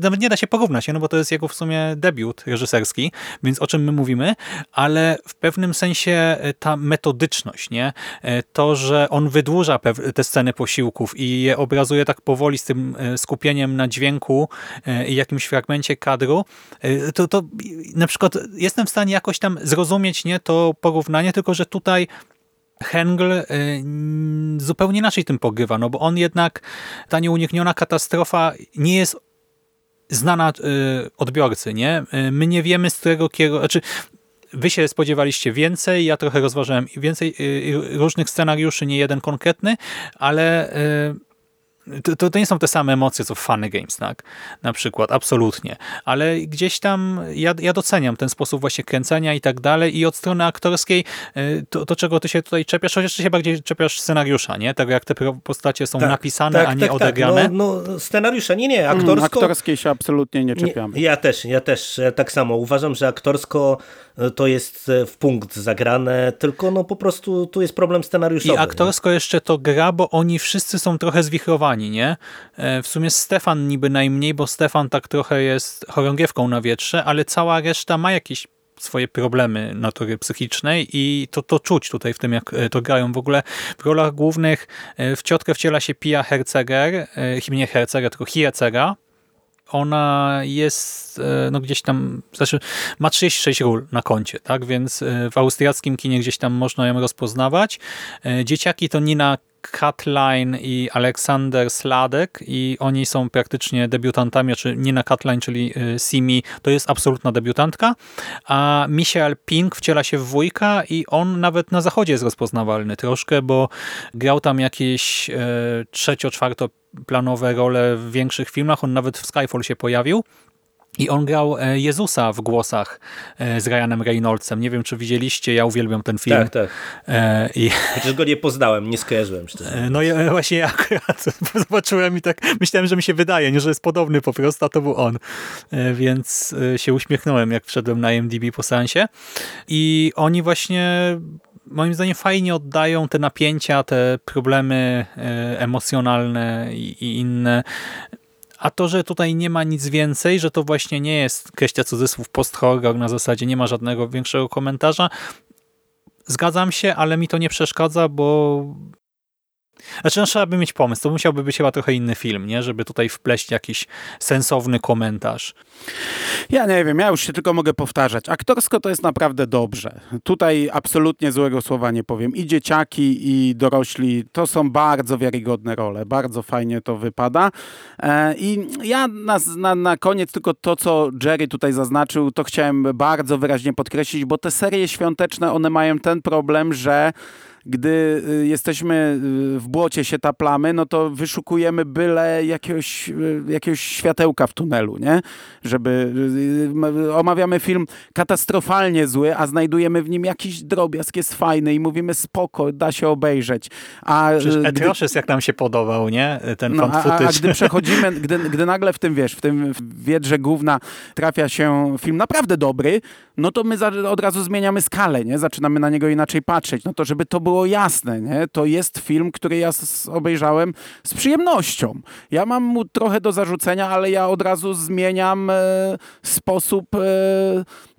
nawet nie da się porównać, no bo to jest jego w sumie debiut reżyserski, więc o czym my mówimy, ale w pewnym sensie e, ta metodyczność, nie? E, to, że on wydłuża te sceny posiłków i je obrazuje tak powoli z tym skupieniem na dźwięku i jakimś fragmencie kadru, to, to na przykład jestem w stanie jakoś tam zrozumieć nie to porównanie, tylko że tutaj Hengel y, zupełnie inaczej tym pogrywa, no bo on jednak, ta nieunikniona katastrofa nie jest znana y, odbiorcy, nie? Y, my nie wiemy, z którego kierunku, znaczy wy się spodziewaliście więcej, ja trochę rozważałem więcej różnych scenariuszy, nie jeden konkretny, ale to, to nie są te same emocje, co w Funny Games, tak? Na przykład, absolutnie. Ale gdzieś tam ja, ja doceniam ten sposób właśnie kręcenia i tak dalej i od strony aktorskiej y, to, to czego ty się tutaj czepiasz, chociaż ty się bardziej czepiasz scenariusza, nie? Tego jak te postacie są tak, napisane, tak, a nie tak, tak. odegrane. Tak. No, no, scenariusza, nie, nie, aktorsko... Mm, aktorskiej się absolutnie nie czepiamy. Nie, ja też, ja też tak samo. Uważam, że aktorsko e, to jest e, w punkt zagrane, tylko no po prostu tu jest problem scenariuszowy. I aktorsko nie? jeszcze to gra, bo oni wszyscy są trochę zwichrowani nie? E, w sumie Stefan niby najmniej, bo Stefan tak trochę jest chorągiewką na wietrze, ale cała reszta ma jakieś swoje problemy natury psychicznej i to, to czuć tutaj w tym, jak e, to grają. W ogóle w rolach głównych w ciotkę wciela się Pia Herzeger, nie Herzeger, tylko Hiecega. Ona jest no gdzieś tam, znaczy ma 36 ról na koncie, tak, więc w austriackim kinie gdzieś tam można ją rozpoznawać. Dzieciaki to Nina Katline i Aleksander Sladek i oni są praktycznie debiutantami, czy Nina Katline, czyli y, Simi, to jest absolutna debiutantka, a Michael Pink wciela się w wujka i on nawet na zachodzie jest rozpoznawalny troszkę, bo grał tam jakieś e, trzecio, czwarto planowe role w większych filmach, on nawet w Skyfall się pojawił, I on grał e, Jezusa w głosach e, z Ryanem Reynoldsem. Nie wiem, czy widzieliście, ja uwielbiam ten film. Tak, tak. E, i... Chociaż go nie poznałem, nie skojarzyłem. No ja, właśnie ja akurat *laughs* zobaczyłem i tak myślałem, że mi się wydaje, nie, że jest podobny po prostu, a to był on. Więc się uśmiechnąłem, jak wszedłem na IMDb po sensie. I oni właśnie moim zdaniem fajnie oddają te napięcia, te problemy emocjonalne i inne a to, że tutaj nie ma nic więcej, że to właśnie nie jest kwestia cudzysłów post-horror na zasadzie nie ma żadnego większego komentarza, zgadzam się, ale mi to nie przeszkadza, bo znaczy, no, trzeba by mieć pomysł. To musiałby być chyba trochę inny film, nie? Żeby tutaj wpleść jakiś sensowny komentarz. Ja nie wiem, ja już się tylko mogę powtarzać. Aktorsko to jest naprawdę dobrze. Tutaj absolutnie złego słowa nie powiem. I dzieciaki, i dorośli to są bardzo wiarygodne role. Bardzo fajnie to wypada. E, I ja na, na, na koniec tylko to, co Jerry tutaj zaznaczył, to chciałem bardzo wyraźnie podkreślić, bo te serie świąteczne, one mają ten problem, że gdy y, jesteśmy y, w błocie, się taplamy, no to wyszukujemy byle jakiegoś, y, jakiegoś światełka w tunelu, nie? Żeby omawiamy film katastrofalnie zły, a znajdujemy w nim jakiś drobiazg, jest fajny i mówimy spoko, da się obejrzeć. A Przecież gdy... jak nam się podobał, nie? Ten no, a, a, gdy *laughs* przechodzimy, gdy, gdy nagle w tym, wiesz, w tym wiedrze główna trafia się film naprawdę dobry, no to my od razu zmieniamy skalę, nie? Zaczynamy na niego inaczej patrzeć. No to żeby to było jasne, nie? To jest film, który ja obejrzałem z przyjemnością. Ja mam mu trochę do zarzucenia, ale ja od razu zmieniam e, sposób e,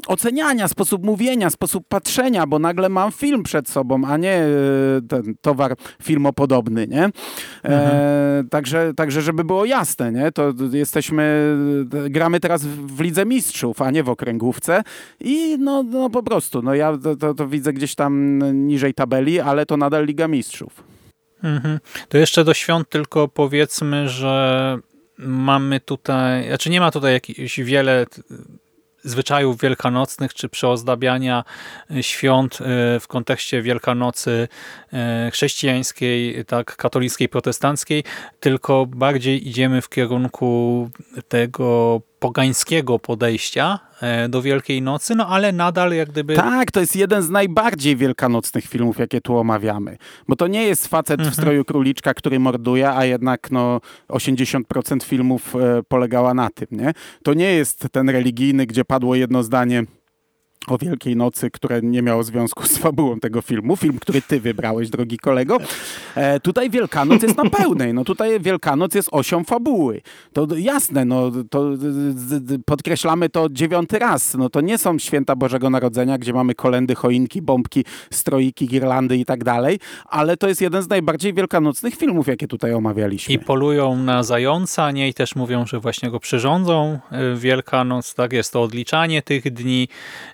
oceniania, sposób mówienia, sposób patrzenia, bo nagle mam film przed sobą, a nie e, ten towar filmopodobny, nie? E, mhm. także, także, żeby było jasne, nie? To jesteśmy, gramy teraz w Lidze Mistrzów, a nie w okręgówce i no, no po prostu, no ja to, to, to widzę gdzieś tam niżej tabeli, ale to nadal Liga Mistrzów. Mhm. To jeszcze do świąt tylko powiedzmy, że mamy tutaj, znaczy nie ma tutaj jakichś wiele zwyczajów wielkanocnych czy przeozdabiania świąt e, w kontekście Wielkanocy e, chrześcijańskiej, tak, katolickiej, protestanckiej, tylko bardziej idziemy w kierunku tego pogańskiego podejścia e, do Wielkiej Nocy, no ale nadal jak gdyby... Tak, to jest jeden z najbardziej wielkanocnych filmów, jakie tu omawiamy. Bo to nie jest facet mhm. w stroju króliczka, który morduje, a jednak no 80% filmów e, polegała na tym, nie? To nie jest ten religijny, gdzie padło jedno zdanie o Wielkiej Nocy, które nie miało związku z fabułą tego filmu. Film, który ty wybrałeś, drogi kolego. E, tutaj Wielkanoc jest na pełnej. No tutaj Wielkanoc jest osią fabuły. To jasne, no to podkreślamy to dziewiąty raz. No to nie są święta Bożego Narodzenia, gdzie mamy kolendy, choinki, bombki, stroiki, girlandy i tak dalej, ale to jest jeden z najbardziej wielkanocnych filmów, jakie tutaj omawialiśmy. I polują na zająca, nie? I też mówią, że właśnie go przyrządzą e, Wielkanoc, tak? Jest to odliczanie tych dni,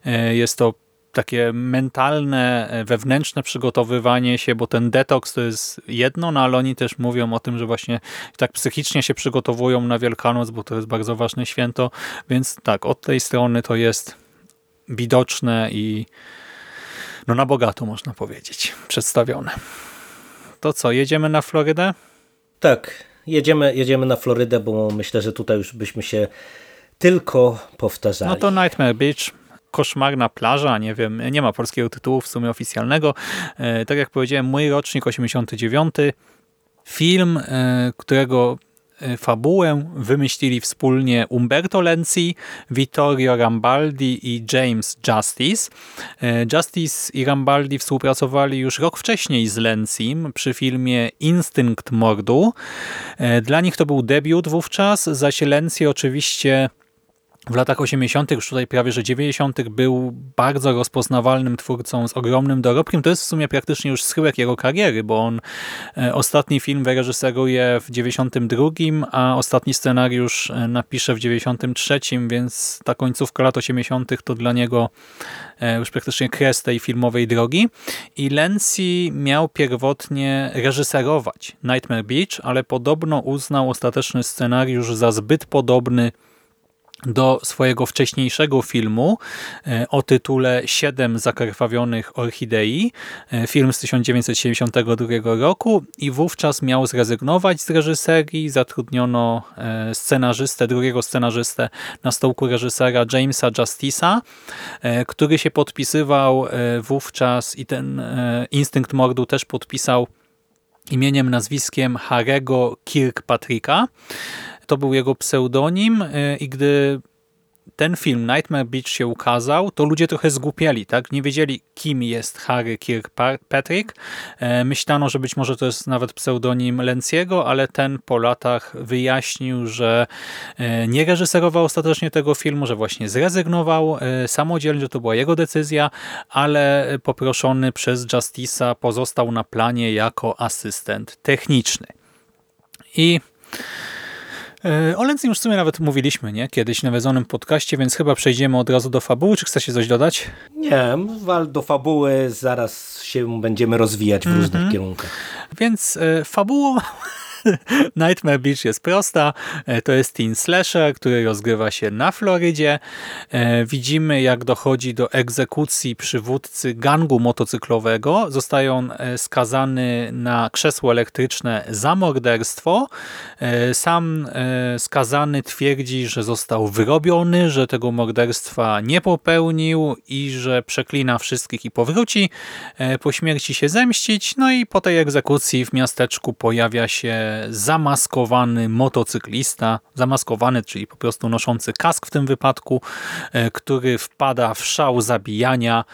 e, jest to takie mentalne, wewnętrzne przygotowywanie się, bo ten detoks to jest jedno, no ale oni też mówią o tym, że właśnie tak psychicznie się przygotowują na Wielkanoc, bo to jest bardzo ważne święto, więc tak, od tej strony to jest widoczne i no na bogato można powiedzieć, przedstawione. To co, jedziemy na Florydę? Tak, jedziemy, jedziemy na Florydę, bo myślę, że tutaj już byśmy się tylko powtarzali. No to Nightmare Beach koszmarna plaża, nie wiem, nie ma polskiego tytułu w sumie oficjalnego. E, tak jak powiedziałem, mój rocznik 89. Film, e, którego e, fabułę wymyślili wspólnie Umberto Lenzi, Vittorio Rambaldi i James Justice. Justice i Rambaldi współpracowali już rok wcześniej z Lenzim przy filmie Instynkt Mordu. Dla nich to był debiut wówczas, zaś Lenzi oczywiście w latach 80., już tutaj prawie że 90., był bardzo rozpoznawalnym twórcą z ogromnym dorobkiem. To jest w sumie praktycznie już schyłek jego kariery, bo on e, ostatni film wyreżyseruje w 92, a ostatni scenariusz e, napisze w 93, więc ta końcówka lat 80. to dla niego e, już praktycznie kres tej filmowej drogi. I Lenzi miał pierwotnie reżyserować Nightmare Beach, ale podobno uznał ostateczny scenariusz za zbyt podobny do swojego wcześniejszego filmu e, o tytule Siedem zakrwawionych orchidei, e, film z 1972 roku i wówczas miał zrezygnować z reżyserii, zatrudniono e, scenarzystę, drugiego scenarzystę na stołku reżysera Jamesa Justisa, który się podpisywał wówczas i ten Instynkt Mordu też podpisał imieniem, nazwiskiem Harego Kirkpatricka. To był jego pseudonim y, i gdy ten film Nightmare Beach się ukazał, to ludzie trochę zgłupieli, tak? Nie wiedzieli, kim jest Harry Kirkpatrick. E, myślano, że być może to jest nawet pseudonim Lenciego, ale ten po latach wyjaśnił, że e, nie reżyserował ostatecznie tego filmu, że właśnie zrezygnował e, samodzielnie, że to była jego decyzja, ale poproszony przez Justice'a pozostał na planie jako asystent techniczny. I o Lency już w sumie nawet mówiliśmy, nie? Kiedyś w nawiedzonym podcaście, więc chyba przejdziemy od razu do fabuły. Czy chcecie coś dodać? Nie, wal do fabuły zaraz się będziemy rozwijać w mm -hmm. różnych mhm. kierunkach. Więc e, fabułą *laughs* *laughs* Nightmare Beach jest prosta. E, to jest teen slasher, który rozgrywa się na Florydzie. E, widzimy, jak dochodzi do egzekucji przywódcy gangu motocyklowego. Zostaje on e, skazany na krzesło elektryczne za morderstwo. Sam skazany twierdzi, że został wyrobiony, że tego morderstwa nie popełnił i że przeklina wszystkich i powróci. Po śmierci się zemścić. No i po tej egzekucji w miasteczku pojawia się zamaskowany motocyklista, zamaskowany, czyli po prostu noszący kask w tym wypadku, e, który wpada w szał zabijania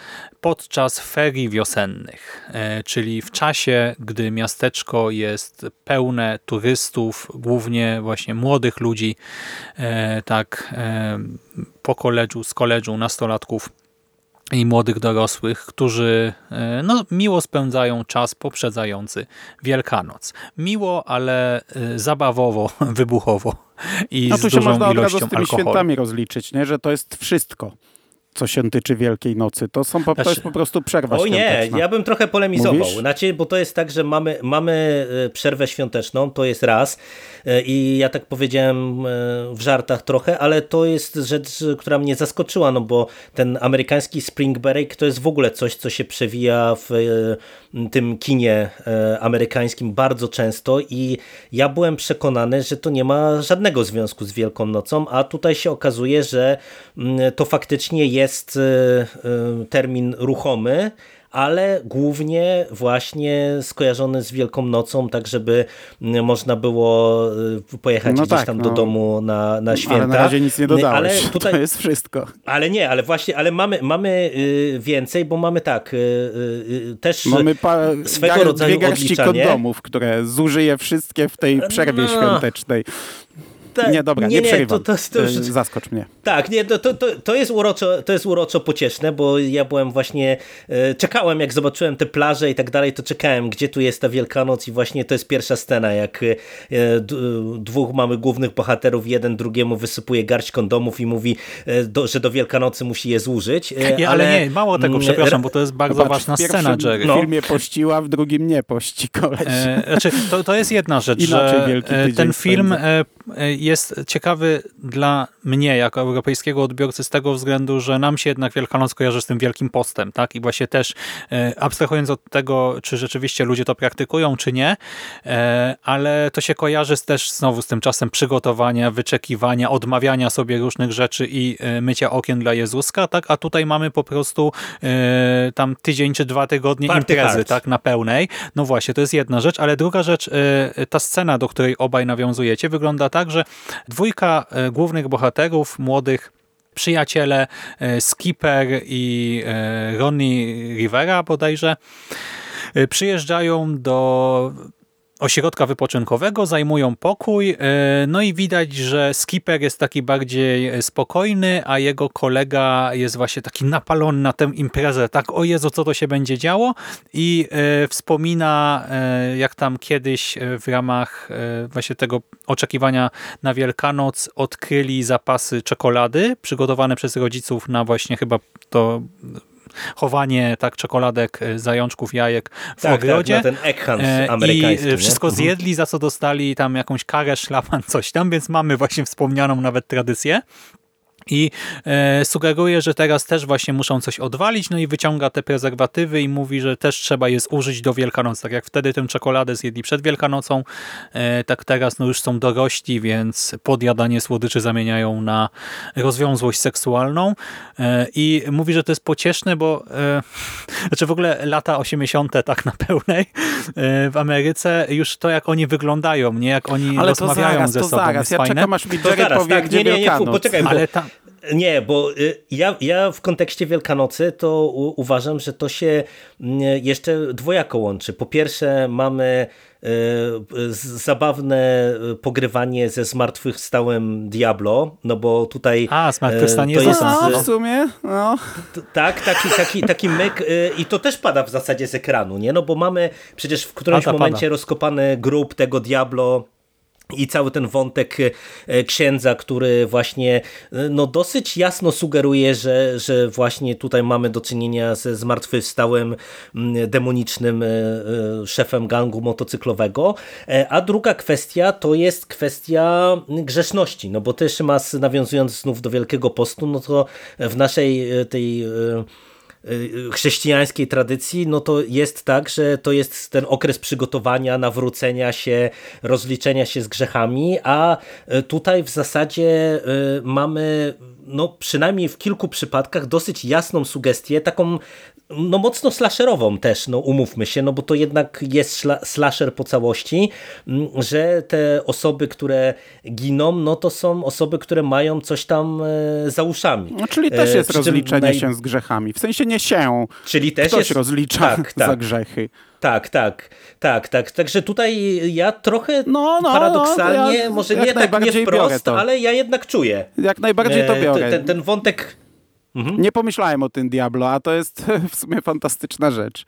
podczas ferii wiosennych, e, czyli w czasie, gdy miasteczko jest pełne turystów, głównie właśnie młodych ludzi, e, tak po koledżu, z koledżu, nastolatków, i młodych dorosłych, którzy e, no, miło spędzają czas poprzedzający Wielkanoc. Miło, ale e, zabawowo, *laughs* wybuchowo i no, z dużą można ilością od razu z tymi alkoholu. świętami rozliczyć, nie? że to jest wszystko co się tyczy Wielkiej Nocy. To, są, to jest znaczy, po prostu przerwa świąteczna. nie, ja bym trochę polemizował. Znaczy, bo to jest tak, że mamy, mamy e, przerwę świąteczną, to jest raz e, i ja tak powiedziałem e, w żartach trochę, ale to jest rzecz, która mnie zaskoczyła, no bo ten amerykański spring break to jest w ogóle coś, co się przewija w tym kinie amerykańskim bardzo często i ja byłem przekonany, że to nie ma żadnego związku z Wielką Nocą, a tutaj się okazuje, że to faktycznie jest jest e, e, termin ruchomy, ale głównie właśnie skojarzony z Wielką Nocą, tak żeby można było y, pojechać no gdzieś tak, tam no. do domu na, na święta. Ale na razie nic nie dodałeś, ale *laughs* tutaj, to jest wszystko. Ale nie, ale właśnie, ale mamy, mamy y, więcej, bo mamy tak, y, też mamy pa, swego gar, rodzaju dwie garści kondomów, które zużyje wszystkie w tej przerwie no. świątecznej. Ta, nie, dobra, nie, nie, przerywam. To, to, to już... Zaskocz mnie. Tak, nie, to, to, to, jest uroczo, to jest uroczo pocieszne, bo ja byłem właśnie, e, czekałem jak zobaczyłem te plaże i tak dalej, to czekałem, gdzie tu jest ta Wielkanoc i właśnie to jest pierwsza scena, jak e, dwóch mamy głównych bohaterów, jeden drugiemu wysypuje garść kondomów i mówi, e, do, że do Wielkanocy musi je zużyć. ale... ale nie, mało tego, przepraszam, bo to jest bardzo Zobacz, ważna scena, Jerry. W no. filmie pościła, w drugim nie pości koleś. E, znaczy, to, to jest jedna rzecz, Inaczej że ten film jest ciekawy dla mnie, jako europejskiego odbiorcy, z tego względu, że nam się jednak Wielkanoc kojarzy z tym wielkim postem, tak? I właśnie też e, abstrahując od tego, czy rzeczywiście ludzie to praktykują, czy nie, e, ale to się kojarzy też znowu z tym czasem przygotowania, wyczekiwania, odmawiania sobie różnych rzeczy i e, mycia okien dla Jezuska, tak? A tutaj mamy po prostu tam tydzień czy dwa tygodnie Party imprezy, hard. tak? Na pełnej. No właśnie, to jest jedna rzecz, ale druga rzecz, ta scena, do której obaj nawiązujecie, wygląda tak, że dwójka głównych bohaterów, młodych przyjaciele, e, Skipper i e, Ronnie Rivera bodajże, e, przyjeżdżają do ośrodka wypoczynkowego, zajmują pokój, e, no i widać, że skipper jest taki bardziej spokojny, a jego kolega jest właśnie taki napalony na tę imprezę, tak o Jezu, co to się będzie działo? I e, wspomina, e, jak tam kiedyś w ramach właśnie tego oczekiwania na Wielkanoc odkryli zapasy czekolady przygotowane przez rodziców na właśnie chyba to chowanie tak czekoladek, e, zajączków, jajek w tak, tak ogrodzie. Tak, ten e, amerykański. I wszystko nie? Mhm. zjedli, za co dostali tam jakąś karę, szlapan, *laughs* coś tam, więc mamy właśnie wspomnianą nawet tradycję. I e, sugeruje, że teraz też właśnie muszą coś odwalić, no i wyciąga te prezerwatywy i mówi, że też trzeba je zużyć do Wielkanocy. Tak jak wtedy tę czekoladę zjedli przed Wielkanocą, e, tak teraz no już są dorośli, więc podjadanie słodyczy zamieniają na rozwiązłość seksualną e, i mówi, że to jest pocieszne, bo *laughs* znaczy w ogóle lata 80. tak na pełnej w Ameryce już to jak oni wyglądają, nie jak oni Ale rozmawiają zaraz, ze to sobą zaraz. jest ja fajne. czekam aż mi Jerry powie, tak, gdzie nie, nie, nie, poczekaj, Ale ta... Nie, bo y, ja, ja w kontekście Wielkanocy to u, uważam, że to się mm, jeszcze dwojako łączy. Po pierwsze mamy y, zabawne pogrywanie ze zmartwychwstałym Diablo, no bo tutaj A, zmartwychwstanie to jest No, w sumie, no. Tak, taki, taki, taki myk y, i to też pada w zasadzie z ekranu, nie? No bo mamy przecież w którymś pada, momencie pada. rozkopany grób tego Diablo i cały ten wątek e, księdza, który właśnie e, no dosyć jasno sugeruje, że, że właśnie tutaj mamy do czynienia ze zmartwychwstałym mm, demonicznym e, szefem gangu motocyklowego. A druga kwestia to jest kwestia grzeszności, no bo też Szymas nawiązując znów do Wielkiego Postu, no to w naszej tej chrześcijańskiej tradycji, no to jest tak, że to jest ten okres przygotowania, nawrócenia się, rozliczenia się z grzechami, a tutaj w zasadzie mamy no przynajmniej w kilku przypadkach dosyć jasną sugestię, taką no mocno slasherową też, no umówmy się, no bo to jednak jest slasher po całości, że te osoby, które giną, no to są osoby, które mają coś tam e, za uszami. No, czyli też jest rozliczenie naj... się z grzechami. W sensie nie się. Czyli też Ktoś jest... rozlicza tak, *laughs* tak. za grzechy. Tak, tak, tak, tak. Także tutaj ja trochę no, no, paradoksalnie, no, ja może nie tak nie wprost, ale ja jednak czuję. Jak najbardziej to biorę. Ten, ten wątek Mhm. Nie pomyślałem o tym Diablo, a to jest *laughs* w sumie fantastyczna rzecz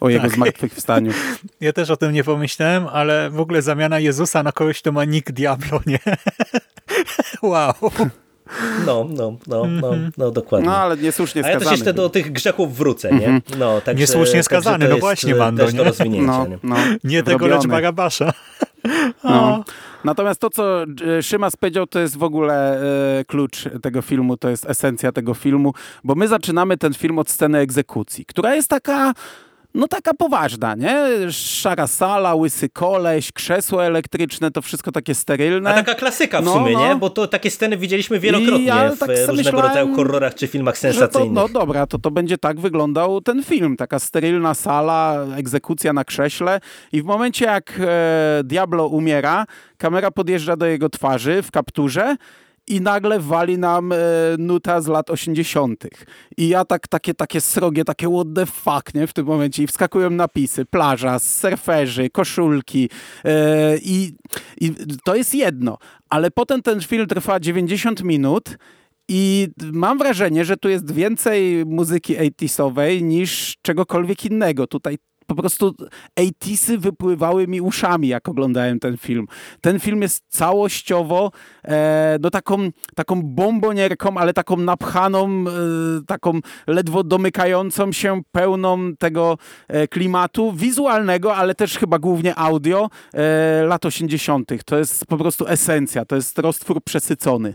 o jego tak. zmartwychwstaniu. *laughs* Ja też o tym nie pomyślałem, ale w ogóle zamiana Jezusa na kogoś, kto ma nick Diablo, nie? *laughs* wow. No, no, no, no, no, dokładnie. No, ale niesłusznie skazany. A ja też jeszcze do tych grzechów wrócę, nie? Mhm. No, także, niesłusznie skazany, no właśnie, Mando, też nie? Do rozwinięcia, no, nie? no, nie tego, lecz Barabasza. No. Natomiast to, co e, Szymas powiedział, to jest w ogóle e, klucz tego filmu, to jest esencja tego filmu, bo my zaczynamy ten film od sceny egzekucji, która jest taka no taka poważna, nie? Szara sala, łysy koleś, krzesło elektryczne, to wszystko takie sterylne. A taka klasyka w no, sumie, no. nie? Bo to takie sceny widzieliśmy wielokrotnie ja w tak różnego rodzaju horrorach czy filmach sensacyjnych. To, no dobra, to to będzie tak wyglądał ten film. Taka sterylna sala, egzekucja na krześle i w momencie jak e, Diablo umiera, kamera podjeżdża do jego twarzy w kapturze i nagle wali nam e, nuta z lat 80. I ja tak, takie, takie srogie, takie what the fuck, nie, w tym momencie. I wskakują napisy, plaża, surferzy, koszulki e, i, i to jest jedno. Ale potem ten film trwa 90 minut i mam wrażenie, że tu jest więcej muzyki 80sowej niż czegokolwiek innego. Tutaj po prostu 80 wypływały mi uszami, jak oglądałem ten film. Ten film jest całościowo e, no taką, taką bombonierką, ale taką napchaną, e, taką ledwo domykającą się, pełną tego e, klimatu wizualnego, ale też chyba głównie audio e, lat 80. To jest po prostu esencja, to jest roztwór przesycony.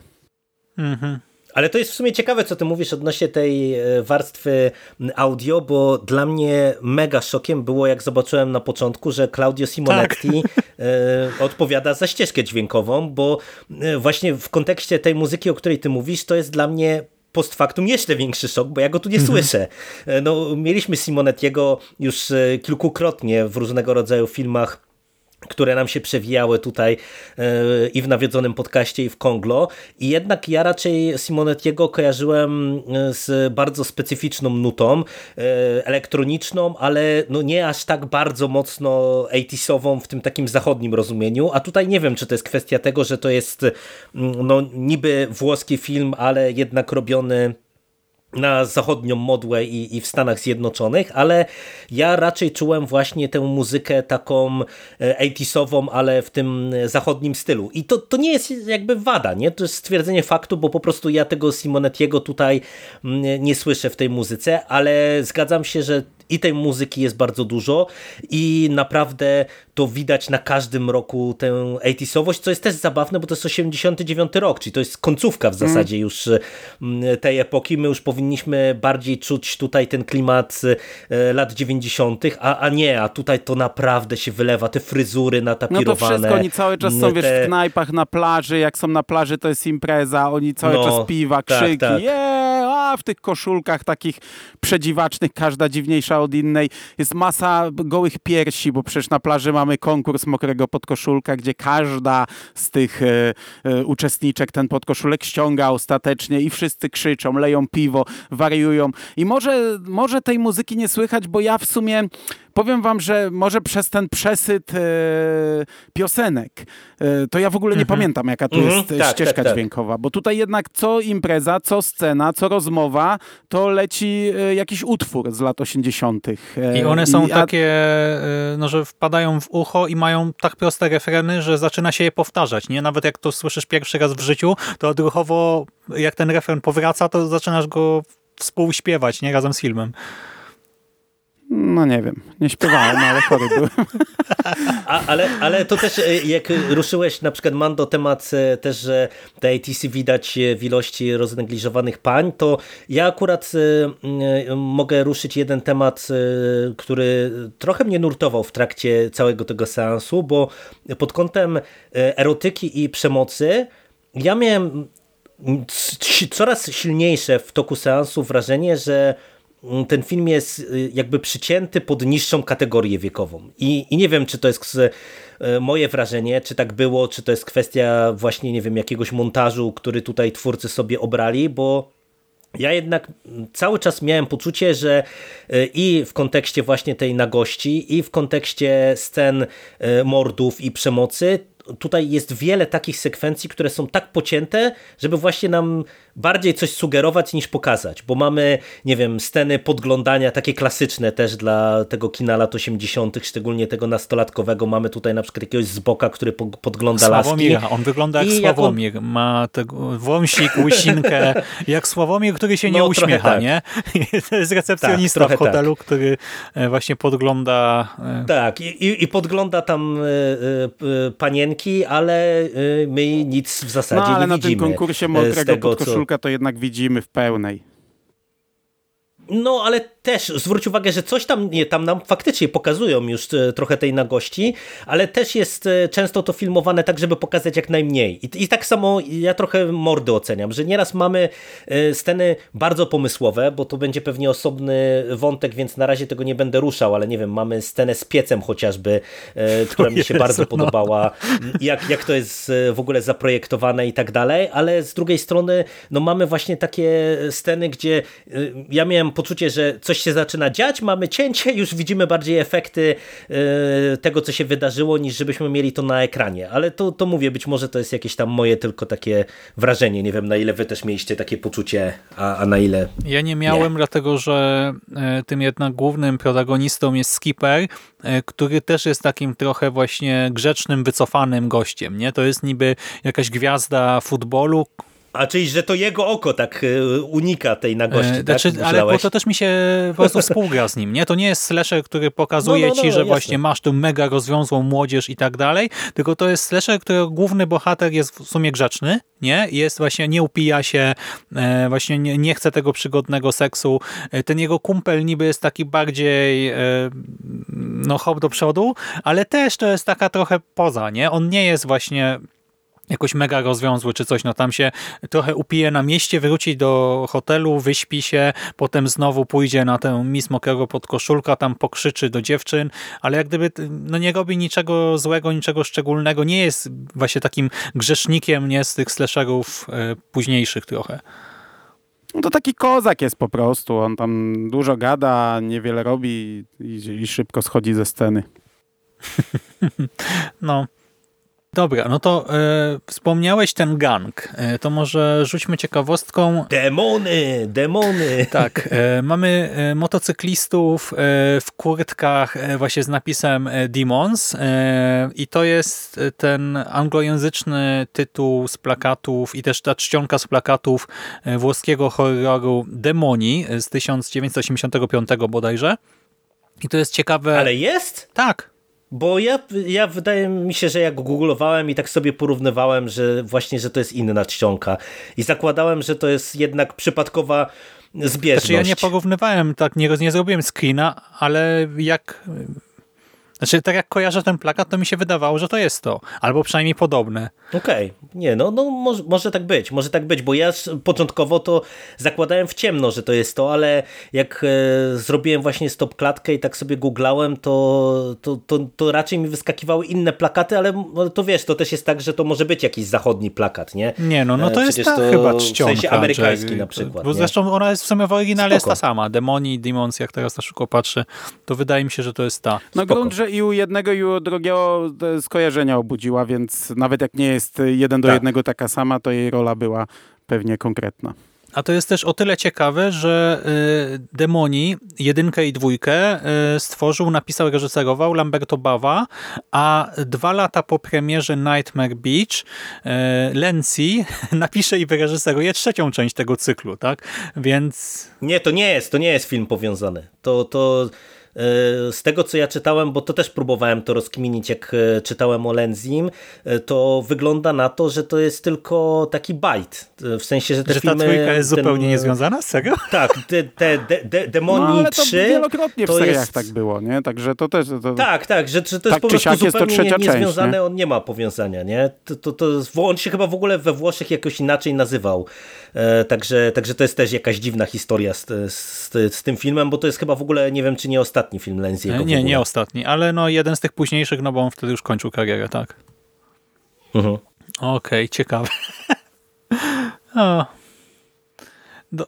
Mhm. Ale to jest w sumie ciekawe, co ty mówisz odnośnie tej e, warstwy audio, bo dla mnie mega szokiem było, jak zobaczyłem na początku, że Claudio Simonetti tak. E, odpowiada za ścieżkę dźwiękową, bo e, właśnie w kontekście tej muzyki, o której ty mówisz, to jest dla mnie post factum jeszcze większy szok, bo ja go tu nie mhm. słyszę. No, mieliśmy Simonettiego już kilkukrotnie w różnego rodzaju filmach które nam się przewijały tutaj e, i w nawiedzonym podcaście i w Konglo. I jednak ja raczej Simonettiego kojarzyłem e, z bardzo specyficzną nutą e, elektroniczną, ale no nie aż tak bardzo mocno 80 w tym takim zachodnim rozumieniu, a tutaj nie wiem, czy to jest kwestia tego, że to jest mm, no niby włoski film, ale jednak robiony na zachodnią modłę i, i w Stanach Zjednoczonych, ale ja raczej czułem właśnie tę muzykę taką 80 ale w tym zachodnim stylu. I to, to nie jest jakby wada, nie? To jest stwierdzenie faktu, bo po prostu ja tego Simonettiego tutaj nie słyszę w tej muzyce, ale zgadzam się, że i tej muzyki jest bardzo dużo i naprawdę to widać na każdym roku tę 80sowość, co jest też zabawne, bo to jest 89 rok, czyli to jest końcówka w zasadzie mm. już mm, tej epoki. My już powinniśmy bardziej czuć tutaj ten klimat e, lat 90., a, a nie, a tutaj to naprawdę się wylewa, te fryzury natapirowane. No to wszystko, oni cały czas są, te... wiesz, w knajpach na plaży, jak są na plaży to jest impreza, oni cały no, czas piwa, tak, krzyki, tak, tak. Yeah! a w tych koszulkach takich przedziwacznych, każda dziwniejsza od innej. Jest masa gołych piersi, bo przecież na plaży mamy konkurs mokrego podkoszulka, gdzie każda z tych e, e, uczestniczek ten podkoszulek ściąga ostatecznie i wszyscy krzyczą, leją piwo, wariują. I może, może tej muzyki nie słychać, bo ja w sumie powiem wam, że może przez ten przesyt e, piosenek, e, to ja w ogóle nie mhm. pamiętam, jaka tu mhm. jest tak, ścieżka tak, tak. dźwiękowa, bo tutaj jednak co impreza, co scena, co rozmowa, to leci e, jakiś utwór z lat 80. E, I one są I, takie, e, no, że wpadają w ucho i mają tak proste refreny, że zaczyna się je powtarzać, nie? Nawet jak to słyszysz pierwszy raz w życiu, to odruchowo, jak ten refren powraca, to zaczynasz go współśpiewać, nie? Razem z filmem. No nie wiem, nie śpiewałem, ale chory byłem. *laughs* A, ale, ale to też, e, jak ruszyłeś na przykład Mando temat e, też, że te ATC widać e, w ilości roznegliżowanych pań, to ja akurat mogę ruszyć jeden temat, który trochę mnie nurtował w trakcie całego tego seansu, bo pod kątem erotyki i przemocy ja miałem coraz silniejsze w toku seansu wrażenie, że ten film jest y, jakby przycięty pod niższą kategorię wiekową. I, I nie wiem, czy to jest y, moje wrażenie, czy tak było, czy to jest kwestia właśnie, nie wiem, jakiegoś montażu, który tutaj twórcy sobie obrali, bo ja jednak cały czas miałem poczucie, że y, i w kontekście właśnie tej nagości, i w kontekście scen mordów i przemocy, tutaj jest wiele takich sekwencji, które są tak pocięte, żeby właśnie nam bardziej coś sugerować niż pokazać, bo mamy, nie wiem, sceny podglądania takie klasyczne też dla tego kina lat 80., szczególnie tego nastolatkowego. Mamy tutaj na przykład jakiegoś zboka, który podgląda Sławomira. laski. On wygląda jak I Sławomir. On... Ma tego wąsik, łysinkę, *laughs* jak Sławomir, który się nie no, uśmiecha, tak. nie? *laughs* to jest recepcjonista tak, w hotelu, tak. który e, właśnie podgląda... E, tak, i, i podgląda tam y, y, panienki, ale y, my nic w zasadzie no, nie widzimy. ale na tym konkursie mokrego tego, to jednak widzimy w pełnej. No, ale też zwróć uwagę, że coś tam, nie, tam nam faktycznie pokazują już e, trochę tej nagości, ale też jest e, często to filmowane tak, żeby pokazać jak najmniej. I, i tak samo ja trochę mordy oceniam, że nieraz mamy e, sceny bardzo pomysłowe, bo to będzie pewnie osobny wątek, więc na razie tego nie będę ruszał, ale nie wiem, mamy scenę z piecem chociażby, która mi się bardzo no. podobała, jak, jak to jest w ogóle zaprojektowane i tak dalej, ale z drugiej strony no mamy właśnie takie sceny, gdzie ja miałem poczucie, że coś się zaczyna dziać, mamy cięcie, już widzimy bardziej efekty e, tego, co się wydarzyło, niż żebyśmy mieli to na ekranie. Ale to, to mówię, być może to jest jakieś tam moje tylko takie wrażenie. Nie wiem, na ile wy też mieliście takie poczucie, a, a na ile Ja nie miałem, nie. dlatego że e, tym jednak głównym protagonistą jest Skipper, e, który też jest takim trochę właśnie grzecznym, wycofanym gościem. Nie? To jest niby jakaś gwiazda futbolu, a czyli, że to jego oko tak e, unika tej nagości, e, tak? Znaczy, ale bo to też mi się po prostu współgra z nim, nie? To nie jest slasher, który pokazuje no, no, no, ci, że jasne. właśnie masz tu mega rozwiązłą młodzież i tak dalej, tylko to jest slasher, którego główny bohater jest w sumie grzeczny, nie? Jest właśnie, nie upija się, e, właśnie nie, nie chce tego przygodnego seksu. E, ten jego kumpel niby jest taki bardziej no hop do przodu, ale też to jest taka trochę poza, nie? On nie jest właśnie jakoś mega rozwiązły czy coś, no tam się trochę upije na mieście, wróci do hotelu, wyśpi się, potem znowu pójdzie na tę Miss Mokrego pod koszulka, tam pokrzyczy do dziewczyn, ale jak gdyby no nie robi niczego złego, niczego szczególnego, nie jest właśnie takim grzesznikiem, nie z tych slasherów e, późniejszych trochę. No to taki kozak jest po prostu, on tam dużo gada, niewiele robi i, i szybko schodzi ze sceny. *laughs* no, Dobra, no to e, wspomniałeś ten gang. E, to może rzućmy ciekawostką. Demony, demony. Tak, e, mamy e, motocyklistów e, w kurtkach e, właśnie z napisem Demons i to jest ten anglojęzyczny tytuł z plakatów i też ta czcionka z plakatów włoskiego horroru Demoni z 1985 bodajże. I to jest ciekawe. Ale jest? Tak. Bo ja, ja wydaje mi się, że jak googlowałem i tak sobie porównywałem, że właśnie, że to jest inna czcionka i zakładałem, że to jest jednak przypadkowa zbieżność. Znaczy ja nie porównywałem, tak nie, nie zrobiłem screena, ale jak znaczy, tak jak kojarzę ten plakat, to mi się wydawało, że to jest to. Albo przynajmniej podobne. Okej, okay. nie, no, no może, może, tak być, może tak być, bo ja początkowo to zakładałem w ciemno, że to jest to, ale jak e, zrobiłem właśnie stop klatkę i tak sobie googlałem, to, to, to, to, raczej mi wyskakiwały inne plakaty, ale no, to wiesz, to też jest tak, że to może być jakiś zachodni plakat, nie? Nie, no, no to Przecież jest ta to chyba czcionka. W sensie amerykański że, na przykład. Bo nie? zresztą ona jest w sumie w oryginale Spoko. jest ta sama. Demoni, Demons, jak teraz na szybko patrzę, to wydaje mi się, że to jest ta. No grunt, że i u jednego i u drugiego skojarzenia obudziła, więc nawet jak nie jest jeden do tak. jednego taka sama, to jej rola była pewnie konkretna. A to jest też o tyle ciekawe, że y, Demoni, jedynkę i dwójkę y, stworzył, napisał, reżyserował Lamberto Bava, a dwa lata po premierze Nightmare Beach y, Lenzi *laughs* napisze i wyreżyseruje trzecią część tego cyklu, tak? Więc... Nie, to nie jest, to nie jest film powiązany. To, to z tego, co ja czytałem, bo to też próbowałem to rozkminić, jak e, czytałem o Lenzim, e, to wygląda na to, że to jest tylko taki bajt. E, w sensie, że te że filmy... ta trójka jest ten, zupełnie niezwiązana z tego? *laughs* Tak, te, te de, de, Demoni no, ale to 3... wielokrotnie w to seriach jest... tak było, nie? Także to też... To... Tak, tak, że, że to jest tak, po prostu zupełnie jest to nie, niezwiązane, część, nie? on nie ma powiązania, nie? To, to, to, on się chyba w ogóle we Włoszech jakoś inaczej nazywał. E, także, także to jest też jakaś dziwna historia z, z, z, tym filmem, bo to jest chyba w ogóle, nie wiem, czy nie ostatni film Lenziego. Nie, nie ostatni, ale no jeden z tych późniejszych, no bo on wtedy już kończył karierę, tak. Mhm. Okej, okay, ciekawe. *laughs* o. Do...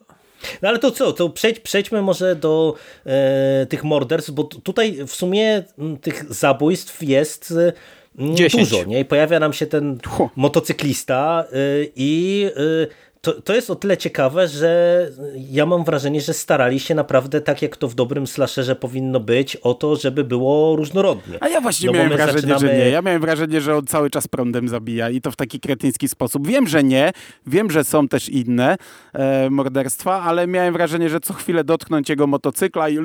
No ale to co, to przejdź, przejdźmy może do e, tych morderstw, bo tutaj w sumie m, tych zabójstw jest m, dużo, nie? I pojawia nam się ten motocyklista y, i y, to, to jest o tyle ciekawe, że ja mam wrażenie, że starali się naprawdę tak, jak to w dobrym slasherze powinno być, o to, żeby było różnorodnie. A ja właśnie no miałem wrażenie, zaczynamy... że nie. Ja miałem wrażenie, że on cały czas prądem zabija i to w taki kretyński sposób. Wiem, że nie. Wiem, że są też inne e, morderstwa, ale miałem wrażenie, że co chwilę dotknąć jego motocykla i,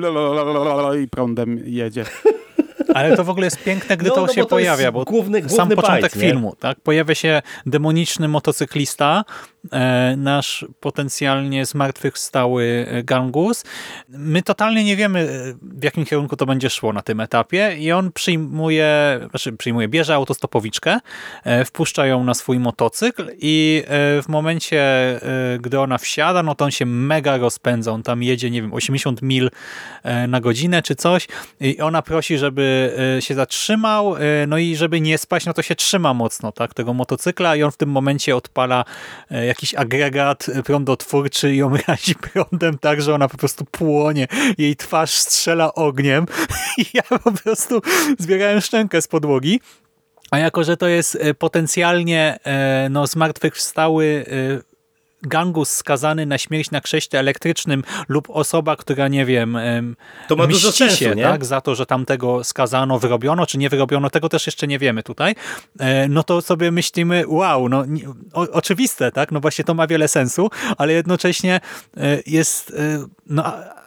i prądem jedzie. *laughs* Ale to w ogóle jest piękne, gdy no, to no, się to pojawia, bo główny, główny sam początek filmu, tak? Pojawia się demoniczny motocyklista, nasz potencjalnie zmartwychwstały e, gangus. My totalnie nie wiemy, e, w jakim kierunku to będzie szło na tym etapie i on przyjmuje, znaczy przyjmuje, bierze autostopowiczkę, e, wpuszcza ją na swój motocykl i e, w momencie, e, gdy ona wsiada, no to on się mega rozpędza, on tam jedzie, nie wiem, 80 mil na godzinę czy coś i ona prosi, żeby E, się zatrzymał, e, no i żeby nie spać, no to się trzyma mocno tak, tego motocykla i on w tym momencie odpala e, jakiś agregat prądotwórczy i ją razi prądem tak, że ona po prostu płonie, jej twarz strzela ogniem *laughs* i ja po prostu zbierałem szczękę z podłogi. A jako, że to jest potencjalnie no, zmartwychwstały gangus skazany na śmierć na krześle elektrycznym lub osoba, która, nie wiem, to ma dużo sensu, się, nie? Tak, za to, że tam tego skazano, wyrobiono, czy nie wyrobiono, tego też jeszcze nie wiemy tutaj, e, no to sobie myślimy, wow, no o, oczywiste, tak, no właśnie to ma wiele sensu, ale jednocześnie e, jest e, no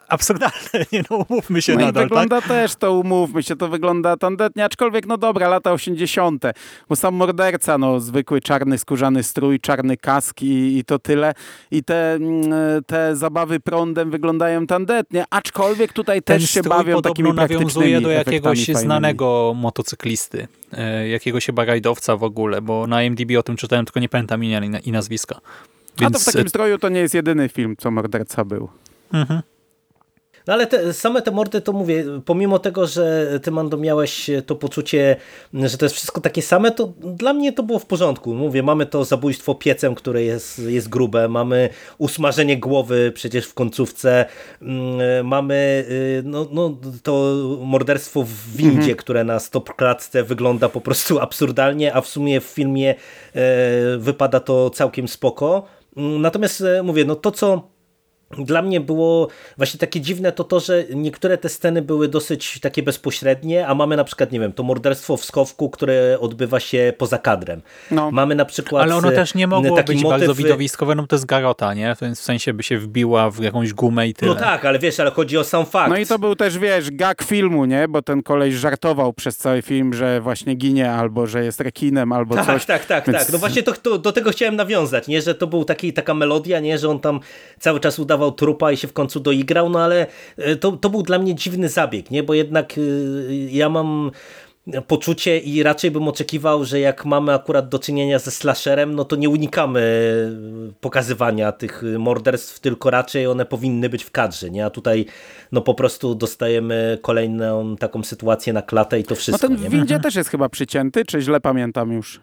absurdalne, *laughs* nie no, umówmy się no nadal, i wygląda tak? też to, umówmy się, to wygląda tandetnie, aczkolwiek no dobra, lata 80., bo sam morderca, no zwykły czarny skórzany strój, czarny kask i, i to tyle i te, mm, te zabawy prądem wyglądają tandetnie, aczkolwiek tutaj Ten też się bawią takimi nawiązuje do jakiegoś znanego motocyklisty, e, jakiegoś chyba rajdowca w ogóle, bo na IMDb o tym czytałem, tylko nie pamiętam imienia i nazwiska. Więc... A to w takim stroju to nie jest jedyny film, co morderca był. Mhm. No ale te, same te mordy, to mówię, pomimo tego, że ty Mando miałeś to poczucie, że to jest wszystko takie same, to dla mnie to było w porządku. Mówię, mamy to zabójstwo piecem, które jest, jest grube, mamy usmażenie głowy przecież w końcówce, mm, mamy y, no, no, to morderstwo w windzie, mhm. które na stop klatce wygląda po prostu *laughs* absurdalnie, a w sumie w filmie e, wypada to całkiem spoko. Mm, natomiast e, mówię, no to co dla mnie było właśnie takie dziwne to to, że niektóre te sceny były dosyć takie bezpośrednie, a mamy na przykład, nie wiem, to morderstwo w Skowku, które odbywa się poza kadrem. No. Mamy na przykład... Ale ono też nie mogło być motyw... bardzo widowiskowe, no to jest garota, nie? W sensie by się wbiła w jakąś gumę i tyle. No tak, ale wiesz, ale chodzi o sam fakt. No i to był też, wiesz, gag filmu, nie? Bo ten koleś żartował przez cały film, że właśnie ginie, albo że jest rekinem, albo tak, coś. Tak, tak, Więc... tak. No właśnie to, to, do tego chciałem nawiązać, nie? Że to był taki, taka melodia, nie? Że on tam cały czas udawał trupa i się w końcu doigrał, no ale e, to, to był dla mnie dziwny zabieg, nie? Bo jednak e, ja mam poczucie i raczej bym oczekiwał, że jak mamy akurat do czynienia ze slasherem, no to nie unikamy pokazywania tych morderstw, tylko raczej one powinny być w kadrze, nie? A tutaj no po prostu dostajemy kolejną taką sytuację na klatę i to wszystko. No ten w windzie też jest chyba przycięty, czy źle pamiętam już?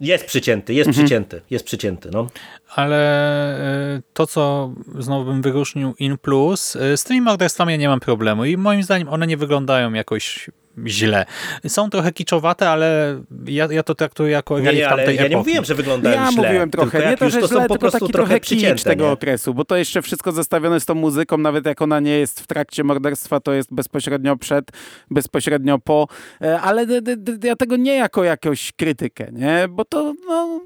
Jest przycięty, jest mhm. przycięty, jest przycięty, no. Ale e, to, co znowu bym wyróżnił in plus, e, z tymi morderstwami ja nie mam problemu i moim zdaniem one nie wyglądają jakoś źle. Są trochę kiczowate, ale ja, ja to traktuję jako relikt nie, tamtej ja epoki. nie mówiłem, że wyglądają ja źle. Ja mówiłem trochę, nie to, że to źle, tylko taki trochę kicz tego nie? okresu, bo to jeszcze wszystko zestawione z tą muzyką, nawet jak ona nie jest w trakcie morderstwa, to jest bezpośrednio przed, bezpośrednio po, e, ale ja tego nie jako jakąś krytykę, nie? Bo to no,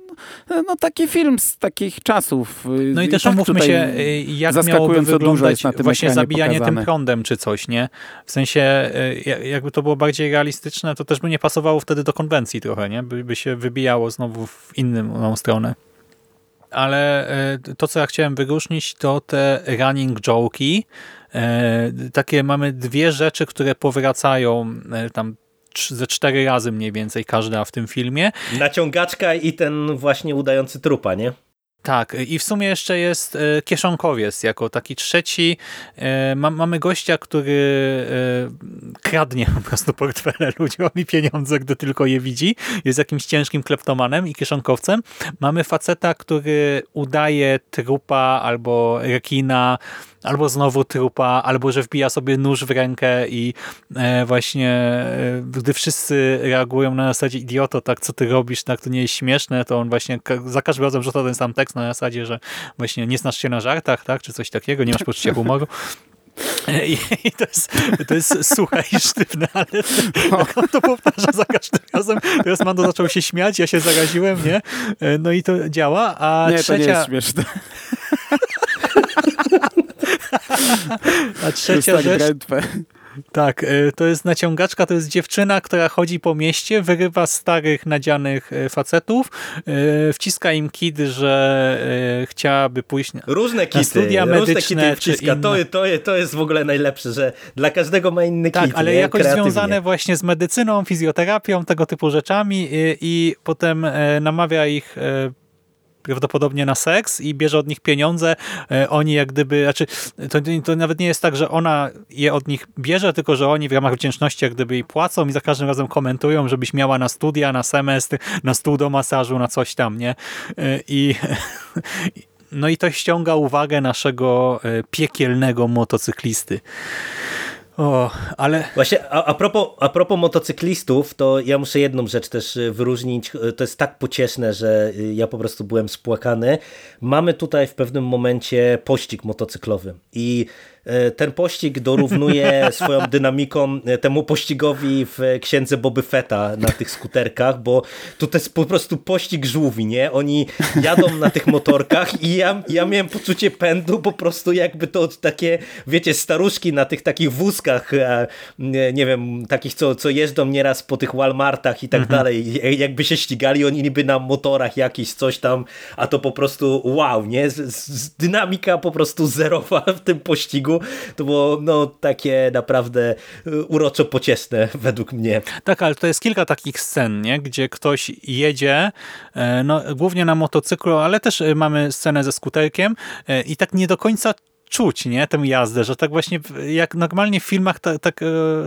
no taki film z takich czasów. No i też tak umówmy się, y, jak miałoby wyglądać właśnie zabijanie pokazane. tym prądem czy coś, nie? W sensie, y, jakby to było bardziej realistyczne, to też by nie pasowało wtedy do konwencji trochę, nie? By, by się wybijało znowu w inną stronę. Ale e, to, co ja chciałem wyróżnić, to te running joke'i. E, takie mamy dwie rzeczy, które powracają e, tam ze cztery razy mniej więcej każda w tym filmie. Naciągaczka i ten właśnie udający trupa, nie? Tak, i w sumie jeszcze jest e, kieszonkowiec jako taki trzeci. E, mamy gościa, który e, kradnie po prostu portfele *laughs* ludziom i pieniądze, gdy tylko je widzi. Jest jakimś ciężkim kleptomanem i kieszonkowcem. Mamy faceta, który udaje trupa albo rekina, albo znowu trupa, albo że wbija sobie nóż w rękę i e, właśnie e, gdy wszyscy reagują na zasadzie idioto, tak co ty robisz, tak to nie jest śmieszne, to on właśnie za każdym razem rzuca ten sam tekst na zasadzie, że właśnie nie znasz się na żartach, tak, czy coś takiego, nie masz poczucia humoru. I, I, to, jest, to jest suche i sztywne, ale jak on to powtarza za każdym razem, teraz Mando zaczął się śmiać, ja się zaraziłem, nie? E, no i to działa, a nie, trzecia... to nie jest śmieszne. *laughs* A trzecia tak rzecz... Tak, y, to jest naciągaczka, to jest dziewczyna, która chodzi po mieście, wyrywa starych, nadzianych y, facetów, y, wciska im kid, że chciałaby pójść na, różne kity, na studia medyczne. Różne kity wciska. To, to, to jest w ogóle najlepsze, że dla każdego ma inny tak, kit. Tak, ale nie? jakoś Kreatywnie. związane właśnie z medycyną, fizjoterapią, tego typu rzeczami i, i potem namawia ich prawdopodobnie na seks i bierze od nich pieniądze. E, oni jak gdyby, znaczy to, to nawet nie jest tak, że ona je od nich bierze, tylko że oni w ramach wdzięczności jak gdyby jej płacą i za każdym razem komentują, żebyś miała na studia, na semestr, na stół do masażu, na coś tam, nie? E, I *laughs* no i to ściąga uwagę naszego e, piekielnego motocyklisty. O, ale... Właśnie a, a, propos, a propos motocyklistów, to ja muszę jedną rzecz też y, wyróżnić. Y, to jest tak pocieszne, że y, ja po prostu byłem spłakany. Mamy tutaj w pewnym momencie pościg motocyklowy i ten pościg dorównuje *laughs* swoją dynamiką e, temu pościgowi w księdze Boby Fetta na tych skuterkach, bo to jest po prostu pościg żółwi, nie? Oni jadą na tych motorkach i ja, ja miałem poczucie pędu po prostu jakby to takie, wiecie, staruszki na tych takich wózkach, e, nie wiem, takich, co, co jeżdżą nieraz po tych Walmartach i tak mhm. dalej. Jakby się ścigali, oni niby na motorach jakiś coś tam, a to po prostu wow, nie? Z, z, dynamika po prostu zerowa w tym pościgu to było no, takie naprawdę y, uroczo pocieszne *laughs* według mnie. Tak, ale to jest kilka takich scen, nie? gdzie ktoś jedzie, e, no, głównie na motocyklu, ale też e, mamy scenę ze skuterkiem e, i tak nie do końca czuć, nie, tę jazdę, że tak właśnie jak normalnie w filmach ta, ta,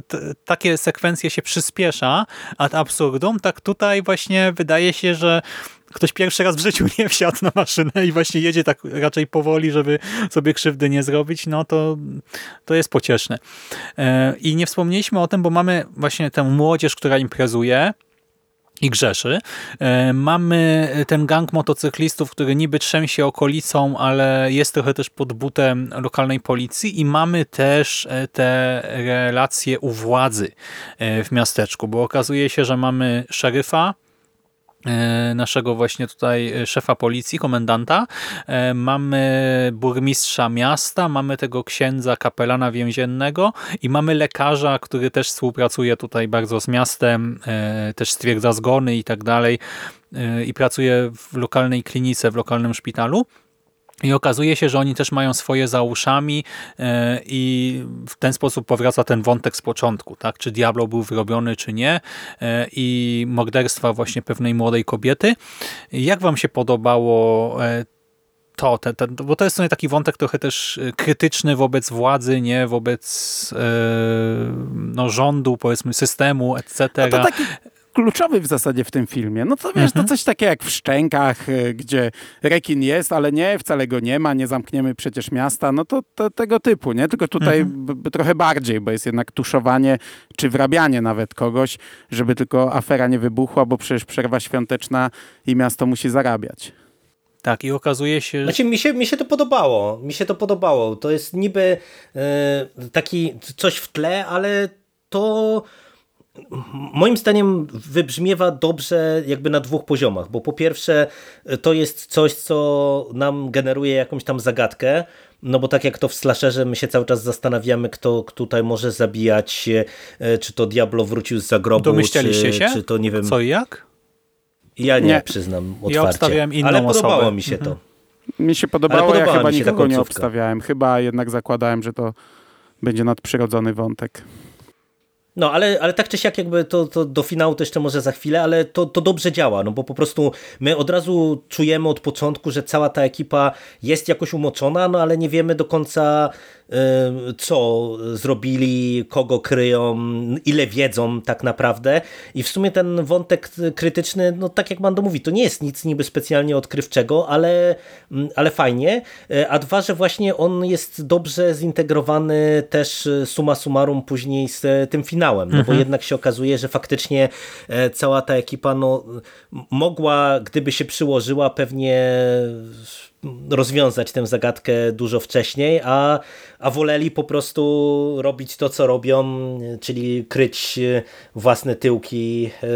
ta, takie sekwencje się przyspiesza ad absurdum, tak tutaj właśnie wydaje się, że ktoś pierwszy raz w życiu nie wsiadł na maszynę i właśnie jedzie tak raczej powoli, żeby sobie krzywdy nie zrobić, no to, to jest pocieszne. E, I nie wspomnieliśmy o tym, bo mamy właśnie tę młodzież, która imprezuje, i grzeszy. E, mamy ten gang motocyklistów, który niby trzęsie okolicą, ale jest trochę też pod butem lokalnej policji i mamy też e, te relacje u władzy e, w miasteczku, bo okazuje się, że mamy szeryfa, naszego właśnie tutaj e, szefa policji, komendanta. E, mamy burmistrza miasta, mamy tego księdza kapelana więziennego i mamy lekarza, który też współpracuje tutaj bardzo z miastem, też stwierdza zgony i tak dalej i pracuje w lokalnej klinice, w lokalnym szpitalu. I okazuje się, że oni też mają swoje za uszami e, i w ten sposób powraca ten wątek z początku, tak? Czy Diablo był wyrobiony, czy nie e, i morderstwa właśnie pewnej młodej kobiety. Jak wam się podobało e, to, te, te, bo to jest taki wątek trochę też krytyczny wobec władzy, nie wobec no, rządu, powiedzmy systemu, etc. No to taki kluczowy w zasadzie w tym filmie. No to wiesz, mhm. to coś takiego jak w Szczękach, y, gdzie rekin jest, ale nie, wcale go nie ma, nie zamkniemy przecież miasta, no to, to tego typu, nie? Tylko tutaj mhm. trochę bardziej, bo jest jednak tuszowanie, czy wrabianie nawet kogoś, żeby tylko afera nie wybuchła, bo przecież przerwa świąteczna i miasto musi zarabiać. Tak, i okazuje się... Że... Znaczy, mi się, mi się to podobało. Mi się to podobało. To jest niby yy, taki coś w tle, ale to moim zdaniem wybrzmiewa dobrze jakby na dwóch poziomach, bo po pierwsze to jest coś, co nam generuje jakąś tam zagadkę, no bo tak jak to w slasherze, my się cały czas zastanawiamy, kto tutaj może zabijać, e, czy to Diablo wrócił z zagrobu, czy, się? czy to nie wiem... Co i jak? Ja nie, nie. przyznam otwarcie. Ja obstawiałem inną Ale podobało osobę. mi się to. Mhm. Mi się podobało, ja chyba nikogo nie obstawiałem. Chyba jednak zakładałem, że to będzie nadprzyrodzony wątek. No, ale, ale tak czy siak jakby to, to do finału to jeszcze może za chwilę, ale to, to dobrze działa, no bo po prostu my od razu czujemy od początku, że cała ta ekipa jest jakoś umoczona, no ale nie wiemy do końca co zrobili, kogo kryją, ile wiedzą tak naprawdę. I w sumie ten wątek krytyczny, no tak jak Mando mówi, to nie jest nic niby specjalnie odkrywczego, ale, mm, ale fajnie. E, a dwa, że właśnie on jest dobrze zintegrowany też e, suma summarum później z e, tym finałem, no mhm. bo jednak się okazuje, że faktycznie cała ta ekipa no, mogła, gdyby się przyłożyła, pewnie rozwiązać tę zagadkę dużo wcześniej, a, a woleli po prostu robić to, co robią, czyli kryć własne tyłki e,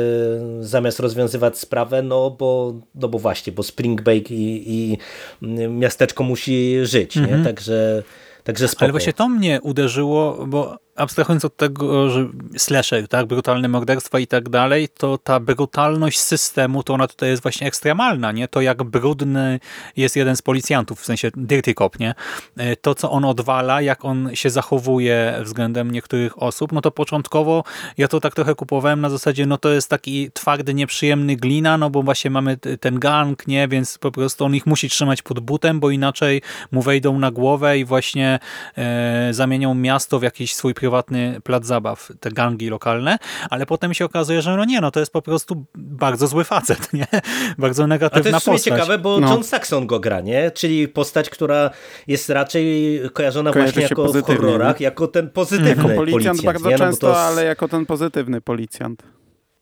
zamiast rozwiązywać sprawę, no bo, no bo właśnie, bo Spring Break i, i miasteczko musi żyć, mhm. nie? Także, także spoko. Ale właśnie to mnie uderzyło, bo abstrahując od tego, że slasher, tak, brutalne morderstwa i tak dalej, to ta brutalność systemu, to ona tutaj jest właśnie ekstremalna, nie? To jak brudny jest jeden z policjantów, w sensie dirty cop, nie? E, to, co on odwala, jak on się zachowuje względem niektórych osób, no to początkowo ja to tak trochę kupowałem na zasadzie, no to jest taki twardy, nieprzyjemny glina, no bo właśnie mamy ten gang, nie? Więc po prostu on ich musi trzymać pod butem, bo inaczej mu wejdą na głowę i właśnie e, zamienią miasto w jakiś swój prywatny plac zabaw, te gangi lokalne, ale potem się okazuje, że no nie, no to jest po prostu bardzo zły facet, *laughs* nie? Bardzo negatywna postać. A to jest postać. ciekawe, bo no. John Saxon go gra, nie? Czyli postać, która jest raczej kojarzona Kojarzy właśnie jako w horrorach, nie? jako ten pozytywny jako policjant. policjant bardzo nie? No często, to... ale jako ten pozytywny policjant.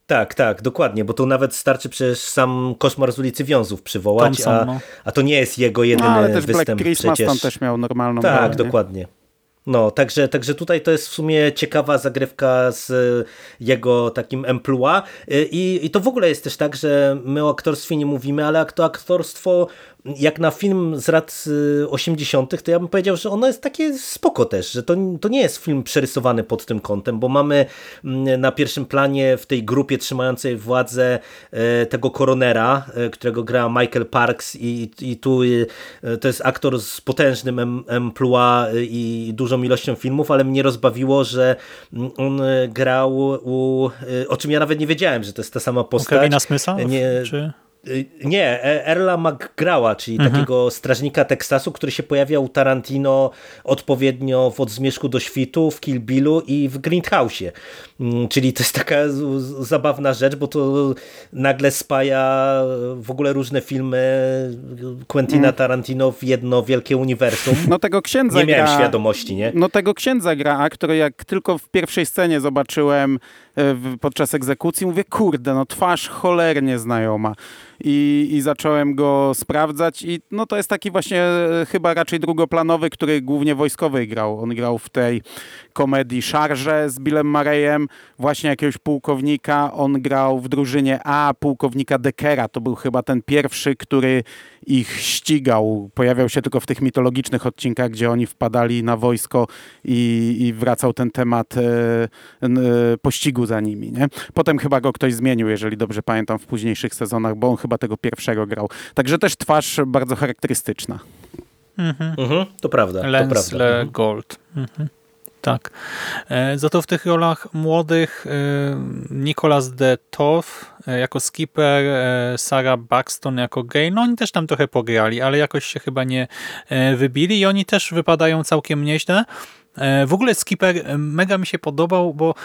Tak, tak, dokładnie, bo to nawet starczy przecież sam Koszmar z ulicy Wiązów przywołać, Thompson, a, no. a to nie jest jego jedyny no, ale też występ Black Christmas przecież. tam też miał normalną Tak, rolę, dokładnie. No, także, także tutaj to jest w sumie ciekawa zagrywka z jego takim emploi I, i to w ogóle jest też tak, że my o aktorstwie nie mówimy, ale to aktorstwo jak na film z lat 80., y, to ja bym powiedział, że ono jest takie spoko też, że to, to nie jest film przerysowany pod tym kątem, bo mamy mm, na pierwszym planie w tej grupie trzymającej władzę e, tego koronera, e, którego gra Michael Parks i, i tu y, to jest aktor z potężnym emploi i dużą ilością filmów, ale mnie rozbawiło, że mm, on grał u, o czym ja nawet nie wiedziałem, że to jest ta sama postać. U Kevina Smitha? Nie, czy... Y, nie, e, Erla McGrawa, czyli mhm. takiego strażnika Teksasu, który się pojawiał u Tarantino odpowiednio w Od Zmierzchu do Świtu, w Kill Billu i w Greenhouse'ie. Mm, czyli to jest taka zabawna rzecz, bo to nagle spaja w ogóle różne filmy Quentina mm. Tarantino w jedno wielkie uniwersum. No tego księdza Nie miałem gra, świadomości, nie? No tego księdza gra aktor, jak tylko w pierwszej scenie zobaczyłem podczas egzekucji, mówię, kurde, no twarz cholernie znajoma i, i zacząłem go sprawdzać i no to jest taki właśnie e, chyba raczej drugoplanowy, który głównie wojskowy grał. On grał w tej komedii Szarże z Billem Marejem, właśnie jakiegoś pułkownika. On grał w drużynie A pułkownika Dekera. To był chyba ten pierwszy, który ich ścigał. Pojawiał się tylko w tych mitologicznych odcinkach, gdzie oni wpadali na wojsko i, i wracał ten temat e, e, pościgu za nimi. Nie? Potem chyba go ktoś zmienił, jeżeli dobrze pamiętam, w późniejszych sezonach, bo on chyba tego pierwszego grał. Także też twarz bardzo charakterystyczna. Mhm. Mhm, to prawda. Lens to prawda. Le Gold. Mhm. Tak. E, za to w tych rolach młodych e, Nicholas de Toth e, jako skipper, Sarah Buxton jako gay, no oni też tam trochę pograli, ale jakoś się chyba nie wybili i oni też wypadają całkiem nieźle. W ogóle skipper mega mi się podobał, bo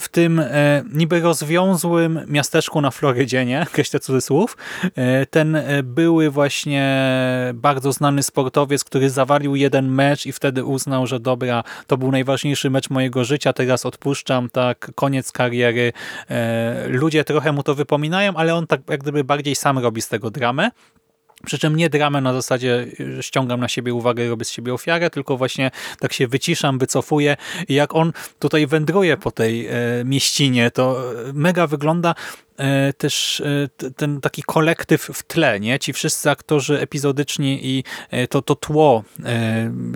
w tym e, niby rozwiązłym miasteczku na Florydzie, nie? *laughs* Kreślę cudzysłów, e, ten e, były właśnie bardzo znany sportowiec, który zawalił jeden mecz i wtedy uznał, że dobra, to był najważniejszy mecz mojego życia, teraz odpuszczam, tak, koniec kariery. E, ludzie trochę mu to wypominają, ale on tak jak gdyby bardziej sam robi z tego dramę. Przy czym nie dramę na zasadzie ściągam na siebie uwagę i robię z siebie ofiarę, tylko właśnie tak się wyciszam, wycofuję. I jak on tutaj wędruje po tej e, mieścinie, to mega wygląda. E, też e, ten taki kolektyw w tle, nie? Ci wszyscy aktorzy epizodyczni i e, to, to tło,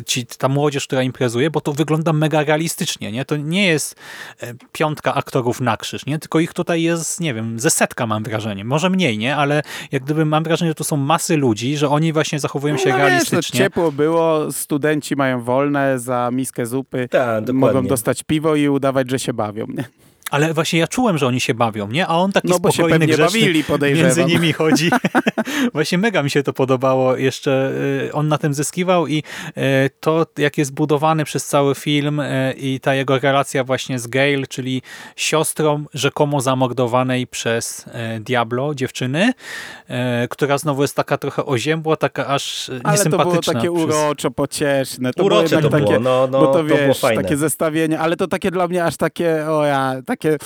ci, ta młodzież, która imprezuje, bo to wygląda mega realistycznie, nie? To nie jest piątka aktorów na krzyż, nie? Tylko ich tutaj jest, nie wiem, ze setka mam wrażenie. Może mniej, nie? Ale jak gdyby mam wrażenie, że to są masy ludzi, że oni właśnie zachowują się no, realistycznie. Wiesz, ciepło było, studenci mają wolne za miskę zupy, tak, mogą dostać piwo i udawać, że się bawią, nie? Ale właśnie ja czułem, że oni się bawią, nie? A on taki no, bo spokojny, się bawili, między nimi chodzi. *laughs* właśnie mega mi się to podobało. Jeszcze y, on na tym zyskiwał i y, to, jak jest budowany przez cały film y, i ta jego relacja właśnie z Gail, czyli siostrą rzekomo zamordowanej przez Diablo, dziewczyny, która znowu jest taka trochę oziębła, taka aż niesympatyczna. Ale to było takie uroczo, pocieszne. To Urocze było to takie, było, no, no, bo to, wiesz, takie zestawienie, ale to takie dla mnie aż takie, o ja, takie,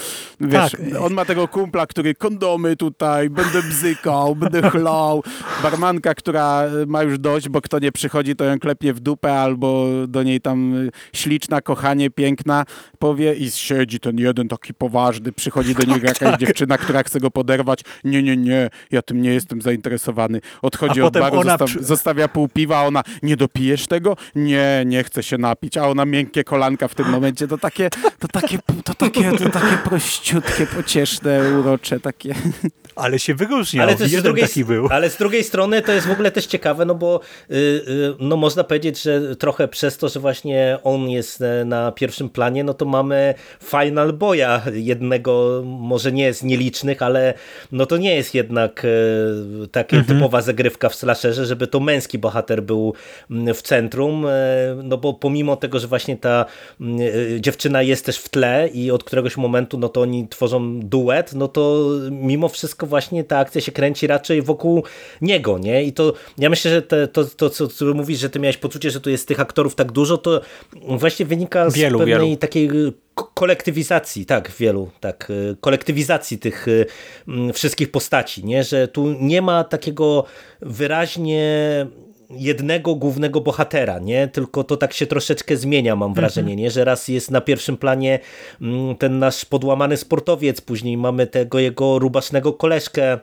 wiesz, tak. on ma tego kumpla, który kondomy tutaj, będę bzykał, będę chlał. Barmanka, która ma już dość, bo kto nie przychodzi, to ją klepie w dupę, albo do niej tam śliczna, kochanie, piękna powie i siedzi ten jeden taki poważny, przychodzi do niego jakaś tak. dziewczyna, która chce go poderwać. Nie, nie, nie, ja tym nie jestem zainteresowany. Odchodzi a od baru, zostawia pół piwa, a ona, nie dopijesz tego? Nie, nie chce się napić, a ona miękkie kolanka w tym momencie. To takie, to takie, to takie, to takie prościutkie, pocieszne, urocze, takie. Ale się wyróżniał. Ale, z drugiej, ale z drugiej strony to jest w ogóle też ciekawe, no bo yy, yy, no można powiedzieć, że trochę przez to, że właśnie on jest e, na pierwszym planie, no to mamy Final Boya, jednego może nie z nielicznych, ale no to nie jest jednak yy, taka mhm. typowa zagrywka w slasherze, żeby to męski bohater był w centrum, no bo pomimo tego, że właśnie ta dziewczyna jest też w tle i od któregoś momentu no to oni tworzą duet, no to mimo wszystko właśnie ta akcja się kręci raczej wokół niego, nie? I to ja myślę, że te, to, to, co, co mówisz, że ty miałeś poczucie, że tu jest tych aktorów tak dużo, to właśnie wynika z wielu, pewnej wielu. takiej kolektywizacji, tak, wielu, tak, y, kolektywizacji tych y, wszystkich postaci, nie? Że tu nie ma takiego wyraźnie jednego głównego bohatera, nie? Tylko to tak się troszeczkę zmienia, mam wrażenie, nie? Że raz jest na pierwszym planie mm, ten nasz podłamany sportowiec, później mamy tego jego rubasznego koleżkę,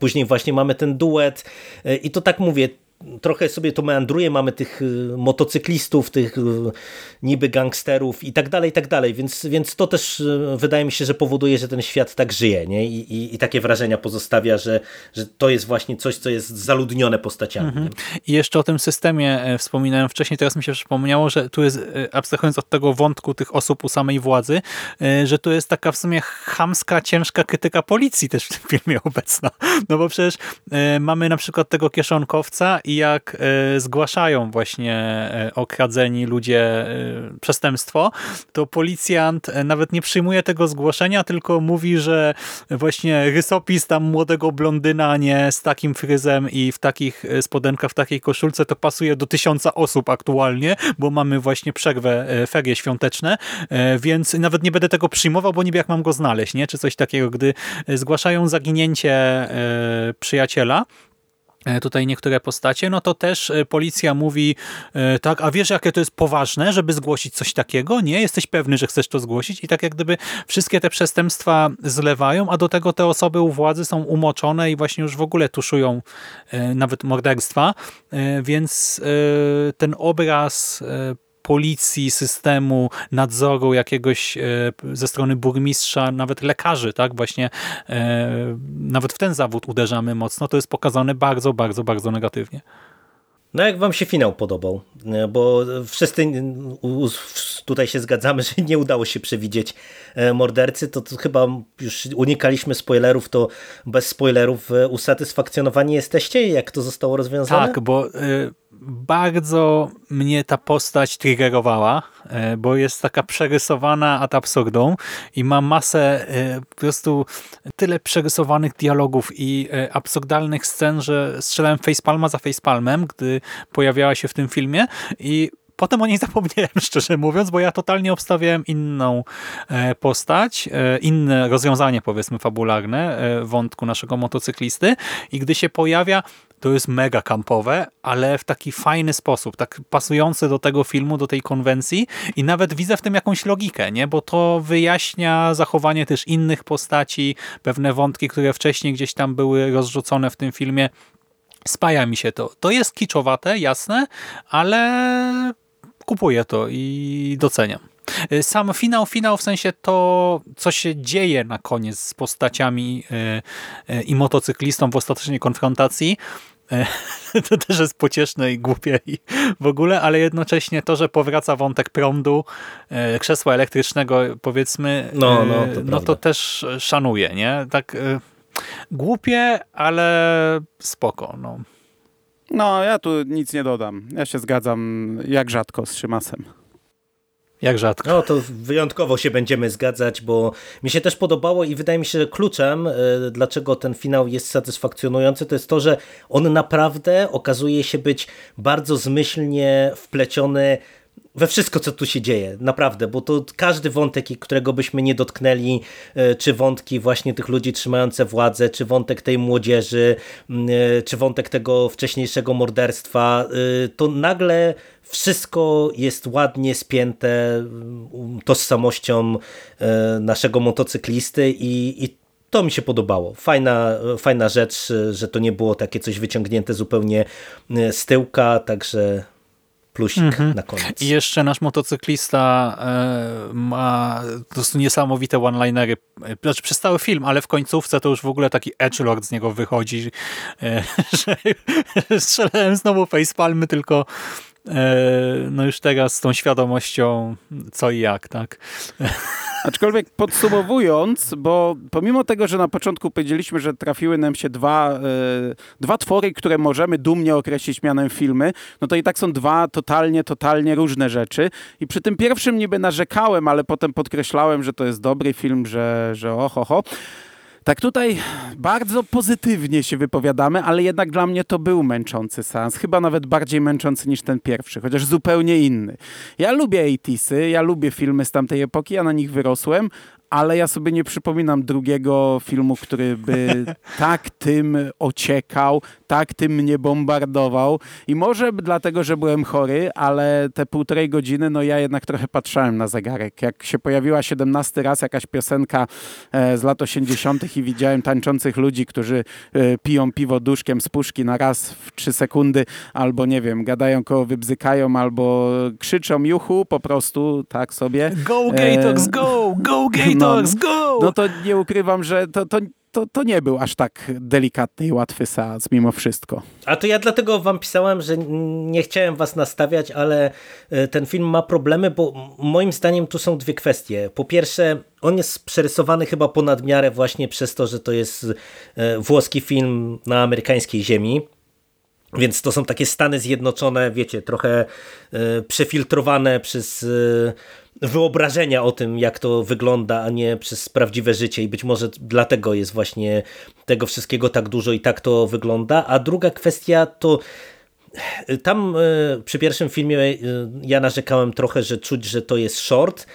później właśnie mamy ten duet e, i to tak mówię, trochę sobie to meandruje, mamy tych y, motocyklistów, tych y, niby gangsterów i tak dalej, i tak dalej, więc, więc to też wydaje mi się, że powoduje, że ten świat tak żyje nie? I, i, i takie wrażenia pozostawia, że, że to jest właśnie coś, co jest zaludnione postaciami. Mhm. I jeszcze o tym systemie e, wspominałem wcześniej, teraz mi się przypomniało, że tu jest, e, abstrahując od tego wątku tych osób u samej władzy, e, że tu jest taka w sumie chamska, ciężka krytyka policji też w tym filmie *laughs* obecna. No bo przecież mamy na przykład tego kieszonkowca i jak zgłaszają właśnie okradzeni ludzie przestępstwo, to policjant nawet nie przyjmuje tego zgłoszenia, tylko mówi, że właśnie rysopis tam młodego blondyna, nie z takim fryzem i w takich spodenkach, w takiej koszulce, to pasuje do tysiąca osób aktualnie, bo mamy właśnie przerwę, e, ferie świąteczne, e, więc nawet nie będę tego przyjmował, bo niby jak mam go znaleźć, nie? czy coś takiego, gdy zgłaszają zaginięcie e, przyjaciela, E, tutaj niektóre postacie, no to też e, policja mówi e, tak, a wiesz jakie to jest poważne, żeby zgłosić coś takiego? Nie? Jesteś pewny, że chcesz to zgłosić? I tak jak gdyby wszystkie te przestępstwa zlewają, a do tego te osoby u władzy są umoczone i właśnie już w ogóle tuszują nawet morderstwa, więc ten obraz policji, systemu, nadzoru jakiegoś e, ze strony burmistrza, nawet lekarzy, tak, właśnie e, nawet w ten zawód uderzamy mocno, to jest pokazane bardzo, bardzo, bardzo negatywnie. No jak wam się finał podobał? E, bo wszyscy tutaj się zgadzamy, *laughs* że nie udało się przewidzieć mordercy, to, to chyba już unikaliśmy spoilerów, to bez spoilerów usatysfakcjonowani jesteście, jak to zostało rozwiązane? Tak, bo bardzo mnie ta postać triggerowała, e, bo jest taka przerysowana ad absurdum i ma masę e, po prostu tyle przerysowanych dialogów i e, absurdalnych scen, że strzelałem facepalma za facepalmem, gdy pojawiała się w tym filmie i Potem o niej *laughs* zapomniałem, szczerze mówiąc, bo ja totalnie obstawiałem inną postać, inne rozwiązanie, powiedzmy, fabularne wątku naszego motocyklisty i gdy się pojawia, to jest mega kampowe, ale w taki fajny sposób, tak pasujący do tego filmu, do tej konwencji i nawet widzę w tym jakąś logikę, nie? bo to wyjaśnia zachowanie też innych postaci, pewne wątki, które wcześniej gdzieś tam były rozrzucone w tym filmie. Spaja mi się to. To jest kiczowate, jasne, ale kupuję to i doceniam. Sam finał, finał w sensie to, co się dzieje na koniec z postaciami e, e, i motocyklistą w ostatecznej konfrontacji, *laughs* to też jest pocieszne i głupie i w ogóle, ale jednocześnie to, że powraca wątek prądu, krzesła elektrycznego powiedzmy, no, no, to, no to też szanuję, nie? Tak głupie, ale spoko, no. No, ja tu nic nie dodam. Ja się zgadzam jak rzadko z Szymasem. Jak rzadko. No to wyjątkowo się będziemy zgadzać, bo mi się też podobało i wydaje mi się, że kluczem, e, dlaczego ten finał jest satysfakcjonujący, to jest to, że on naprawdę okazuje się być bardzo zmyślnie wpleciony we wszystko, co tu się dzieje, naprawdę, bo to każdy wątek, którego byśmy nie dotknęli, e, czy wątki właśnie tych ludzi trzymające władzę, czy wątek tej młodzieży, e, czy wątek tego wcześniejszego morderstwa, to nagle wszystko jest ładnie spięte tożsamością e, naszego motocyklisty i, i to mi się podobało. Fajna, fajna rzecz, że to nie było takie coś wyciągnięte zupełnie e, z tyłka, także plusik mhm. na koniec. I jeszcze nasz motocyklista e, ma po prostu niesamowite one-linery, znaczy przez cały film, ale w końcówce to już w ogóle taki edgelord z niego wychodzi, e, *laughs* że strzelałem znowu facepalmy, tylko no już teraz z tą świadomością co i jak, tak? Aczkolwiek podsumowując, bo pomimo tego, że na początku powiedzieliśmy, że trafiły nam się dwa, e, dwa twory, które możemy dumnie określić mianem filmy, no to i tak są dwa totalnie, totalnie różne rzeczy. I przy tym pierwszym niby narzekałem, ale potem podkreślałem, że to jest dobry film, że, że oho, ho. Tak tutaj bardzo pozytywnie się wypowiadamy, ale jednak dla mnie to był męczący seans. Chyba nawet bardziej męczący niż ten pierwszy, chociaż zupełnie inny. Ja lubię 80 ja lubię filmy z tamtej epoki, ja na nich wyrosłem, ale ja sobie nie przypominam drugiego filmu, który by *laughs* tak tym ociekał, tak tym mnie bombardował. I może dlatego, że byłem chory, ale te półtorej godziny, no ja jednak trochę patrzałem na zegarek. Jak się pojawiła 17 raz jakaś piosenka e, z lat 80. i widziałem tańczących ludzi, którzy e, piją piwo duszkiem z puszki na raz w 3 sekundy, albo nie wiem, gadają koło wybzykają, albo krzyczą juchu po prostu, tak sobie. Go Gators, e, go! Go Gators, no, go! No to nie ukrywam, że to, to, to, to nie był aż tak delikatny i łatwy seans mimo wszystko. A to ja dlatego wam pisałem, że nie chciałem was nastawiać, ale e, ten film ma problemy, bo moim zdaniem tu są dwie kwestie. Po pierwsze, on jest przerysowany chyba ponad miarę właśnie przez to, że to jest e, włoski film na amerykańskiej ziemi. Więc to są takie Stany Zjednoczone, wiecie, trochę e, przefiltrowane przez wyobrażenia o tym, jak to wygląda, a nie przez prawdziwe życie i być może dlatego jest właśnie tego wszystkiego tak dużo i tak to wygląda. A druga kwestia to tam e, przy pierwszym filmie e, ja narzekałem trochę, że czuć, że to jest short.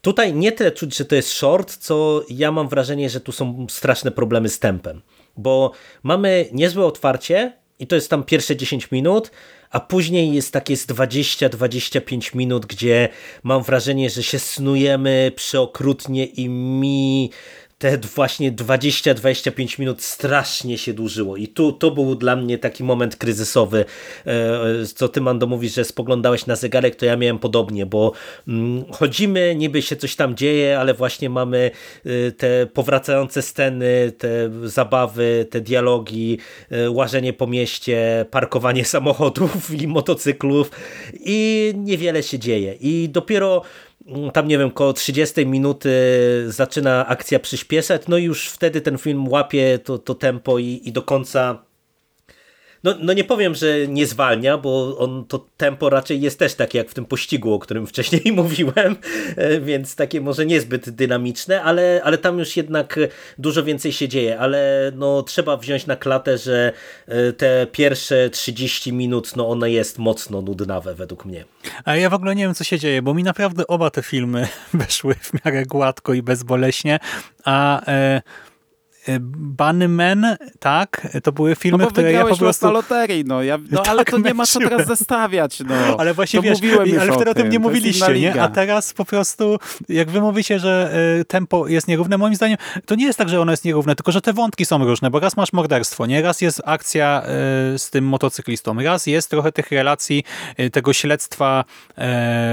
Tutaj nie tyle czuć, że to jest short, co ja mam wrażenie, że tu są straszne problemy z tempem. Bo mamy niezłe otwarcie i to jest tam pierwsze 10 minut, a później jest takie z 20-25 minut, gdzie mam wrażenie, że się snujemy przeokrutnie i mi te właśnie 20-25 minut strasznie się dłużyło. I tu to był dla mnie taki moment kryzysowy, e, co ty Mando mówisz, że spoglądałeś na zegarek, to ja miałem podobnie, bo mm, chodzimy, niby się coś tam dzieje, ale właśnie mamy e, te powracające sceny, te zabawy, te dialogi, e, łażenie po mieście, parkowanie *laughs* samochodów i motocyklów i niewiele się dzieje. I dopiero tam nie wiem, koło 30 minuty zaczyna akcja przyspieszać, no i już wtedy ten film łapie to, to tempo i, i do końca no, no nie powiem, że nie zwalnia, bo on to tempo raczej jest też takie jak w tym pościgu, o którym wcześniej *laughs* mówiłem, e, więc takie może niezbyt dynamiczne, ale, ale tam już jednak dużo więcej się dzieje, ale no trzeba wziąć na klatę, że e, te pierwsze 30 minut, no one jest mocno nudnawe według mnie. A ja w ogóle nie wiem, co się dzieje, bo mi naprawdę oba te filmy *laughs* weszły w miarę gładko i bezboleśnie, a... E Bunnymen, tak? To były filmy, no bo które ja po prostu... na loterii, no, ja, no *laughs* tak, ale to nie ma co teraz zestawiać, no. Ale właśnie to wiesz, ale wtedy o tym nie mówiliście, nie? A teraz po prostu, jak wy mówicie, że y, tempo jest nierówne, moim zdaniem to nie jest tak, że ono jest nierówne, tylko że te wątki są różne, bo raz masz morderstwo, nie? Raz jest akcja y, z tym motocyklistą, raz jest trochę tych relacji, tego śledztwa,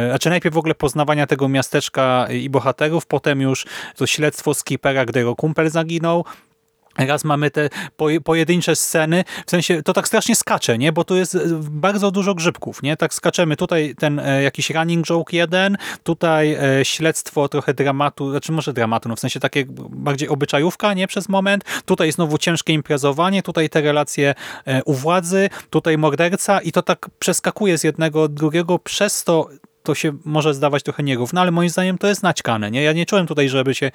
znaczy najpierw w ogóle poznawania tego miasteczka i bohaterów, potem już to śledztwo skipera, gdy jego kumpel zaginął, Raz mamy te pojedyncze sceny, w sensie to tak strasznie skacze, nie? Bo tu jest e, bardzo dużo grzybków, nie? Tak skaczemy. Tutaj ten e, jakiś running joke jeden, tutaj e, śledztwo trochę dramatu, znaczy może dramatu, no w sensie takie bardziej obyczajówka, nie? Przez moment. Tutaj znowu ciężkie imprezowanie, tutaj te relacje u władzy, tutaj morderca i to tak przeskakuje z jednego drugiego, przez to to się może zdawać trochę nierówno, ale moim zdaniem to jest naćkane, nie? Ja nie czułem tutaj, żeby się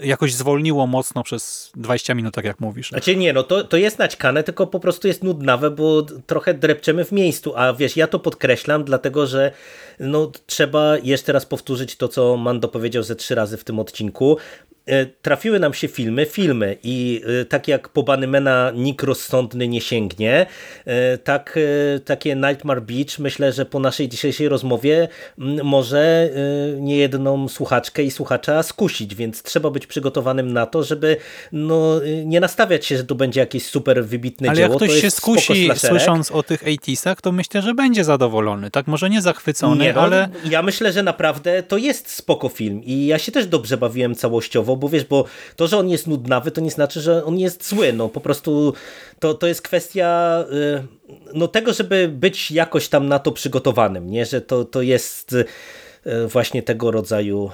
jakoś zwolniło mocno przez 20 minut, tak jak mówisz. Znaczy nie, no to, to jest naćkane, tylko po prostu jest nudnawe, bo trochę drepczemy w miejscu, a wiesz, ja to podkreślam, dlatego że no, trzeba jeszcze raz powtórzyć to, co Mando powiedział ze trzy razy w tym odcinku. E, trafiły nam się filmy, filmy i e, tak jak po Banymena nikt rozsądny nie sięgnie, e, tak takie Nightmare Beach myślę, że po naszej dzisiejszej rozmowie może niejedną słuchaczkę i słuchacza skusić, więc trzeba być przygotowanym na to, żeby no, nie nastawiać się, że to będzie jakieś super wybitne ale dzieło. Ale jak ktoś się skusi słysząc o tych 80 to myślę, że będzie zadowolony, tak może nie zachwycony, nie, ale... Ja myślę, że naprawdę to jest spoko film i ja się też dobrze bawiłem całościowo, bo wiesz, bo to, że on jest nudnawy, to nie znaczy, że on jest zły, no po prostu to, to jest kwestia y, no tego, żeby być jakoś tam na to przygotowanym, nie, że to, to jest y, właśnie tego rodzaju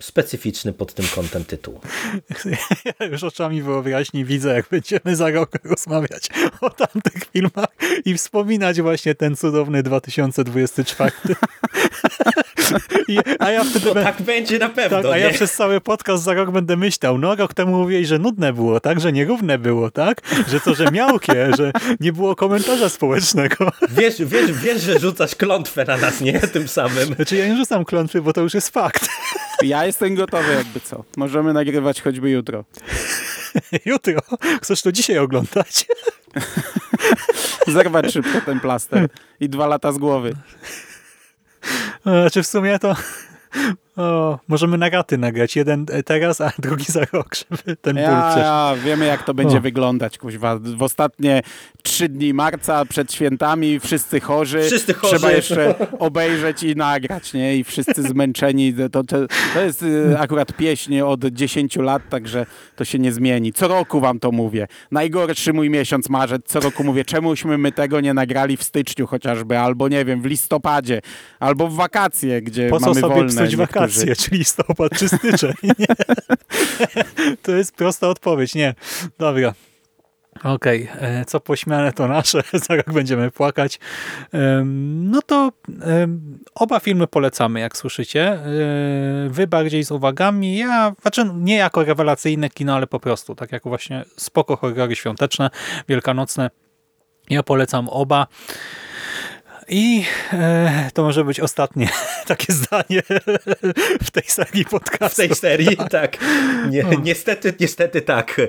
specyficzny pod tym kątem tytuł. *laughs* Ja już oczami wyobraźni widzę, jak będziemy za rok rozmawiać o tamtych filmach i wspominać właśnie ten cudowny 2024. *laughs* I, a ja wtedy... No, tak będzie na pewno, tak, A ja przez cały podcast za rok będę myślał, no rok temu mówiłeś, że nudne było, tak? Że nierówne było, tak? Że to, że miałkie, że nie było komentarza społecznego. *laughs* Wiesz, wiesz, wiesz, że rzucasz klątwę na nas, nie? Tym samym. Znaczy ja nie rzucam klątwy, bo to już jest fakt. Ja jestem gotowy jakby co. Możemy nagrywać choćby jutro. *laughs* jutro? Chcesz to dzisiaj oglądać? *laughs* Zerwać szybko ten plaster i dwa lata z głowy. Znaczy w sumie to o, możemy na gaty nagrać. Jeden teraz, a *laughs* drugi za rok, żeby ten ból ja, ja, wiemy jak to będzie o. wyglądać, kuźwa. W ostatnie trzy dni marca przed świętami wszyscy chorzy. Wszyscy chorzy. Trzeba jeszcze obejrzeć i nagrać, nie? I wszyscy zmęczeni. To, to, to jest y, akurat pieśń od 10 lat, także to się nie zmieni. Co roku wam to mówię. Najgorszy mój miesiąc marzec. Co roku mówię, czemuśmy my tego nie nagrali w styczniu chociażby, albo nie wiem, w listopadzie, albo w wakacje, gdzie po mamy sobie wolne. Psuć wakacje, czy listopad, czy styczeń. *laughs* to jest prosta odpowiedź. Nie. Dobra. Okej, okay. E, co pośmiane to nasze, *laughs* za rok będziemy płakać. No to oba filmy polecamy, jak słyszycie. E, wy bardziej z uwagami, ja, znaczy nie jako rewelacyjne kino, ale po prostu, tak jak właśnie spoko horrory świąteczne, wielkanocne. Ja polecam oba. I e, to może być ostatnie *laughs* takie zdanie *laughs* w tej serii podcastu. W tej serii, *laughs* tak. Nie, niestety, niestety tak.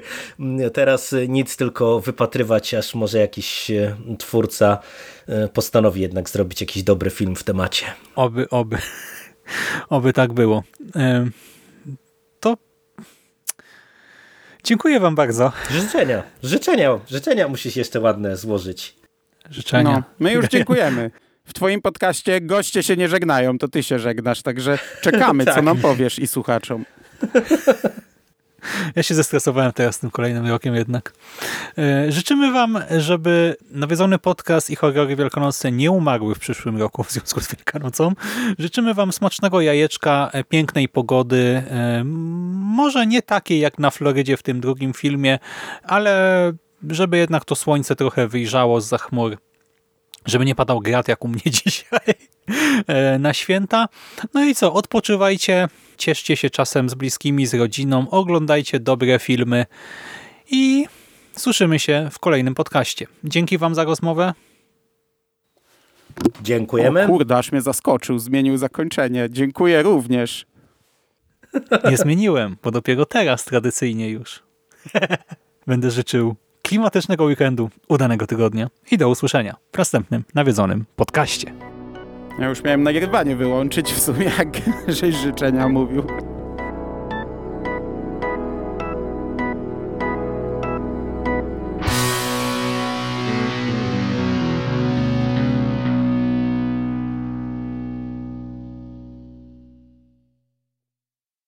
Teraz nic, tylko wypatrywać, aż może jakiś e, twórca e, postanowi jednak zrobić jakiś dobry film w temacie. Oby, oby. Oby tak było. E, to dziękuję wam bardzo. Życzenia. Życzenia. Życzenia musisz jeszcze ładne złożyć życzenia. No, my już *laughs* dziękujemy. W twoim podcaście goście się nie żegnają, to ty się żegnasz, także czekamy, tak. co nam powiesz i słuchaczom. Ja się zestresowałem teraz tym kolejnym rokiem jednak. E, życzymy wam, żeby nawiedzony podcast i horrory wielkanocne nie umarły w przyszłym roku w związku z Wielkanocą. Życzymy wam smacznego jajeczka, e, pięknej pogody, e, może nie takiej jak na Florydzie w tym drugim filmie, ale żeby jednak to słońce trochę wyjrzało z za chmur, żeby nie padał grat jak u mnie *laughs* dzisiaj e, na święta. No i co, odpoczywajcie, cieszcie się czasem z bliskimi, z rodziną, oglądajcie dobre filmy i słyszymy się w kolejnym podcaście. Dzięki wam za rozmowę. Dziękujemy. O kurde, aż mnie zaskoczył, zmienił zakończenie. Dziękuję również. Nie zmieniłem, bo dopiero teraz tradycyjnie już. *laughs* Będę życzył klimatycznego weekendu, udanego tygodnia i do usłyszenia w następnym nawiedzonym podcaście. Ja już miałem nagrywanie wyłączyć w sumie, jak *laughs* żeś życzenia mówił.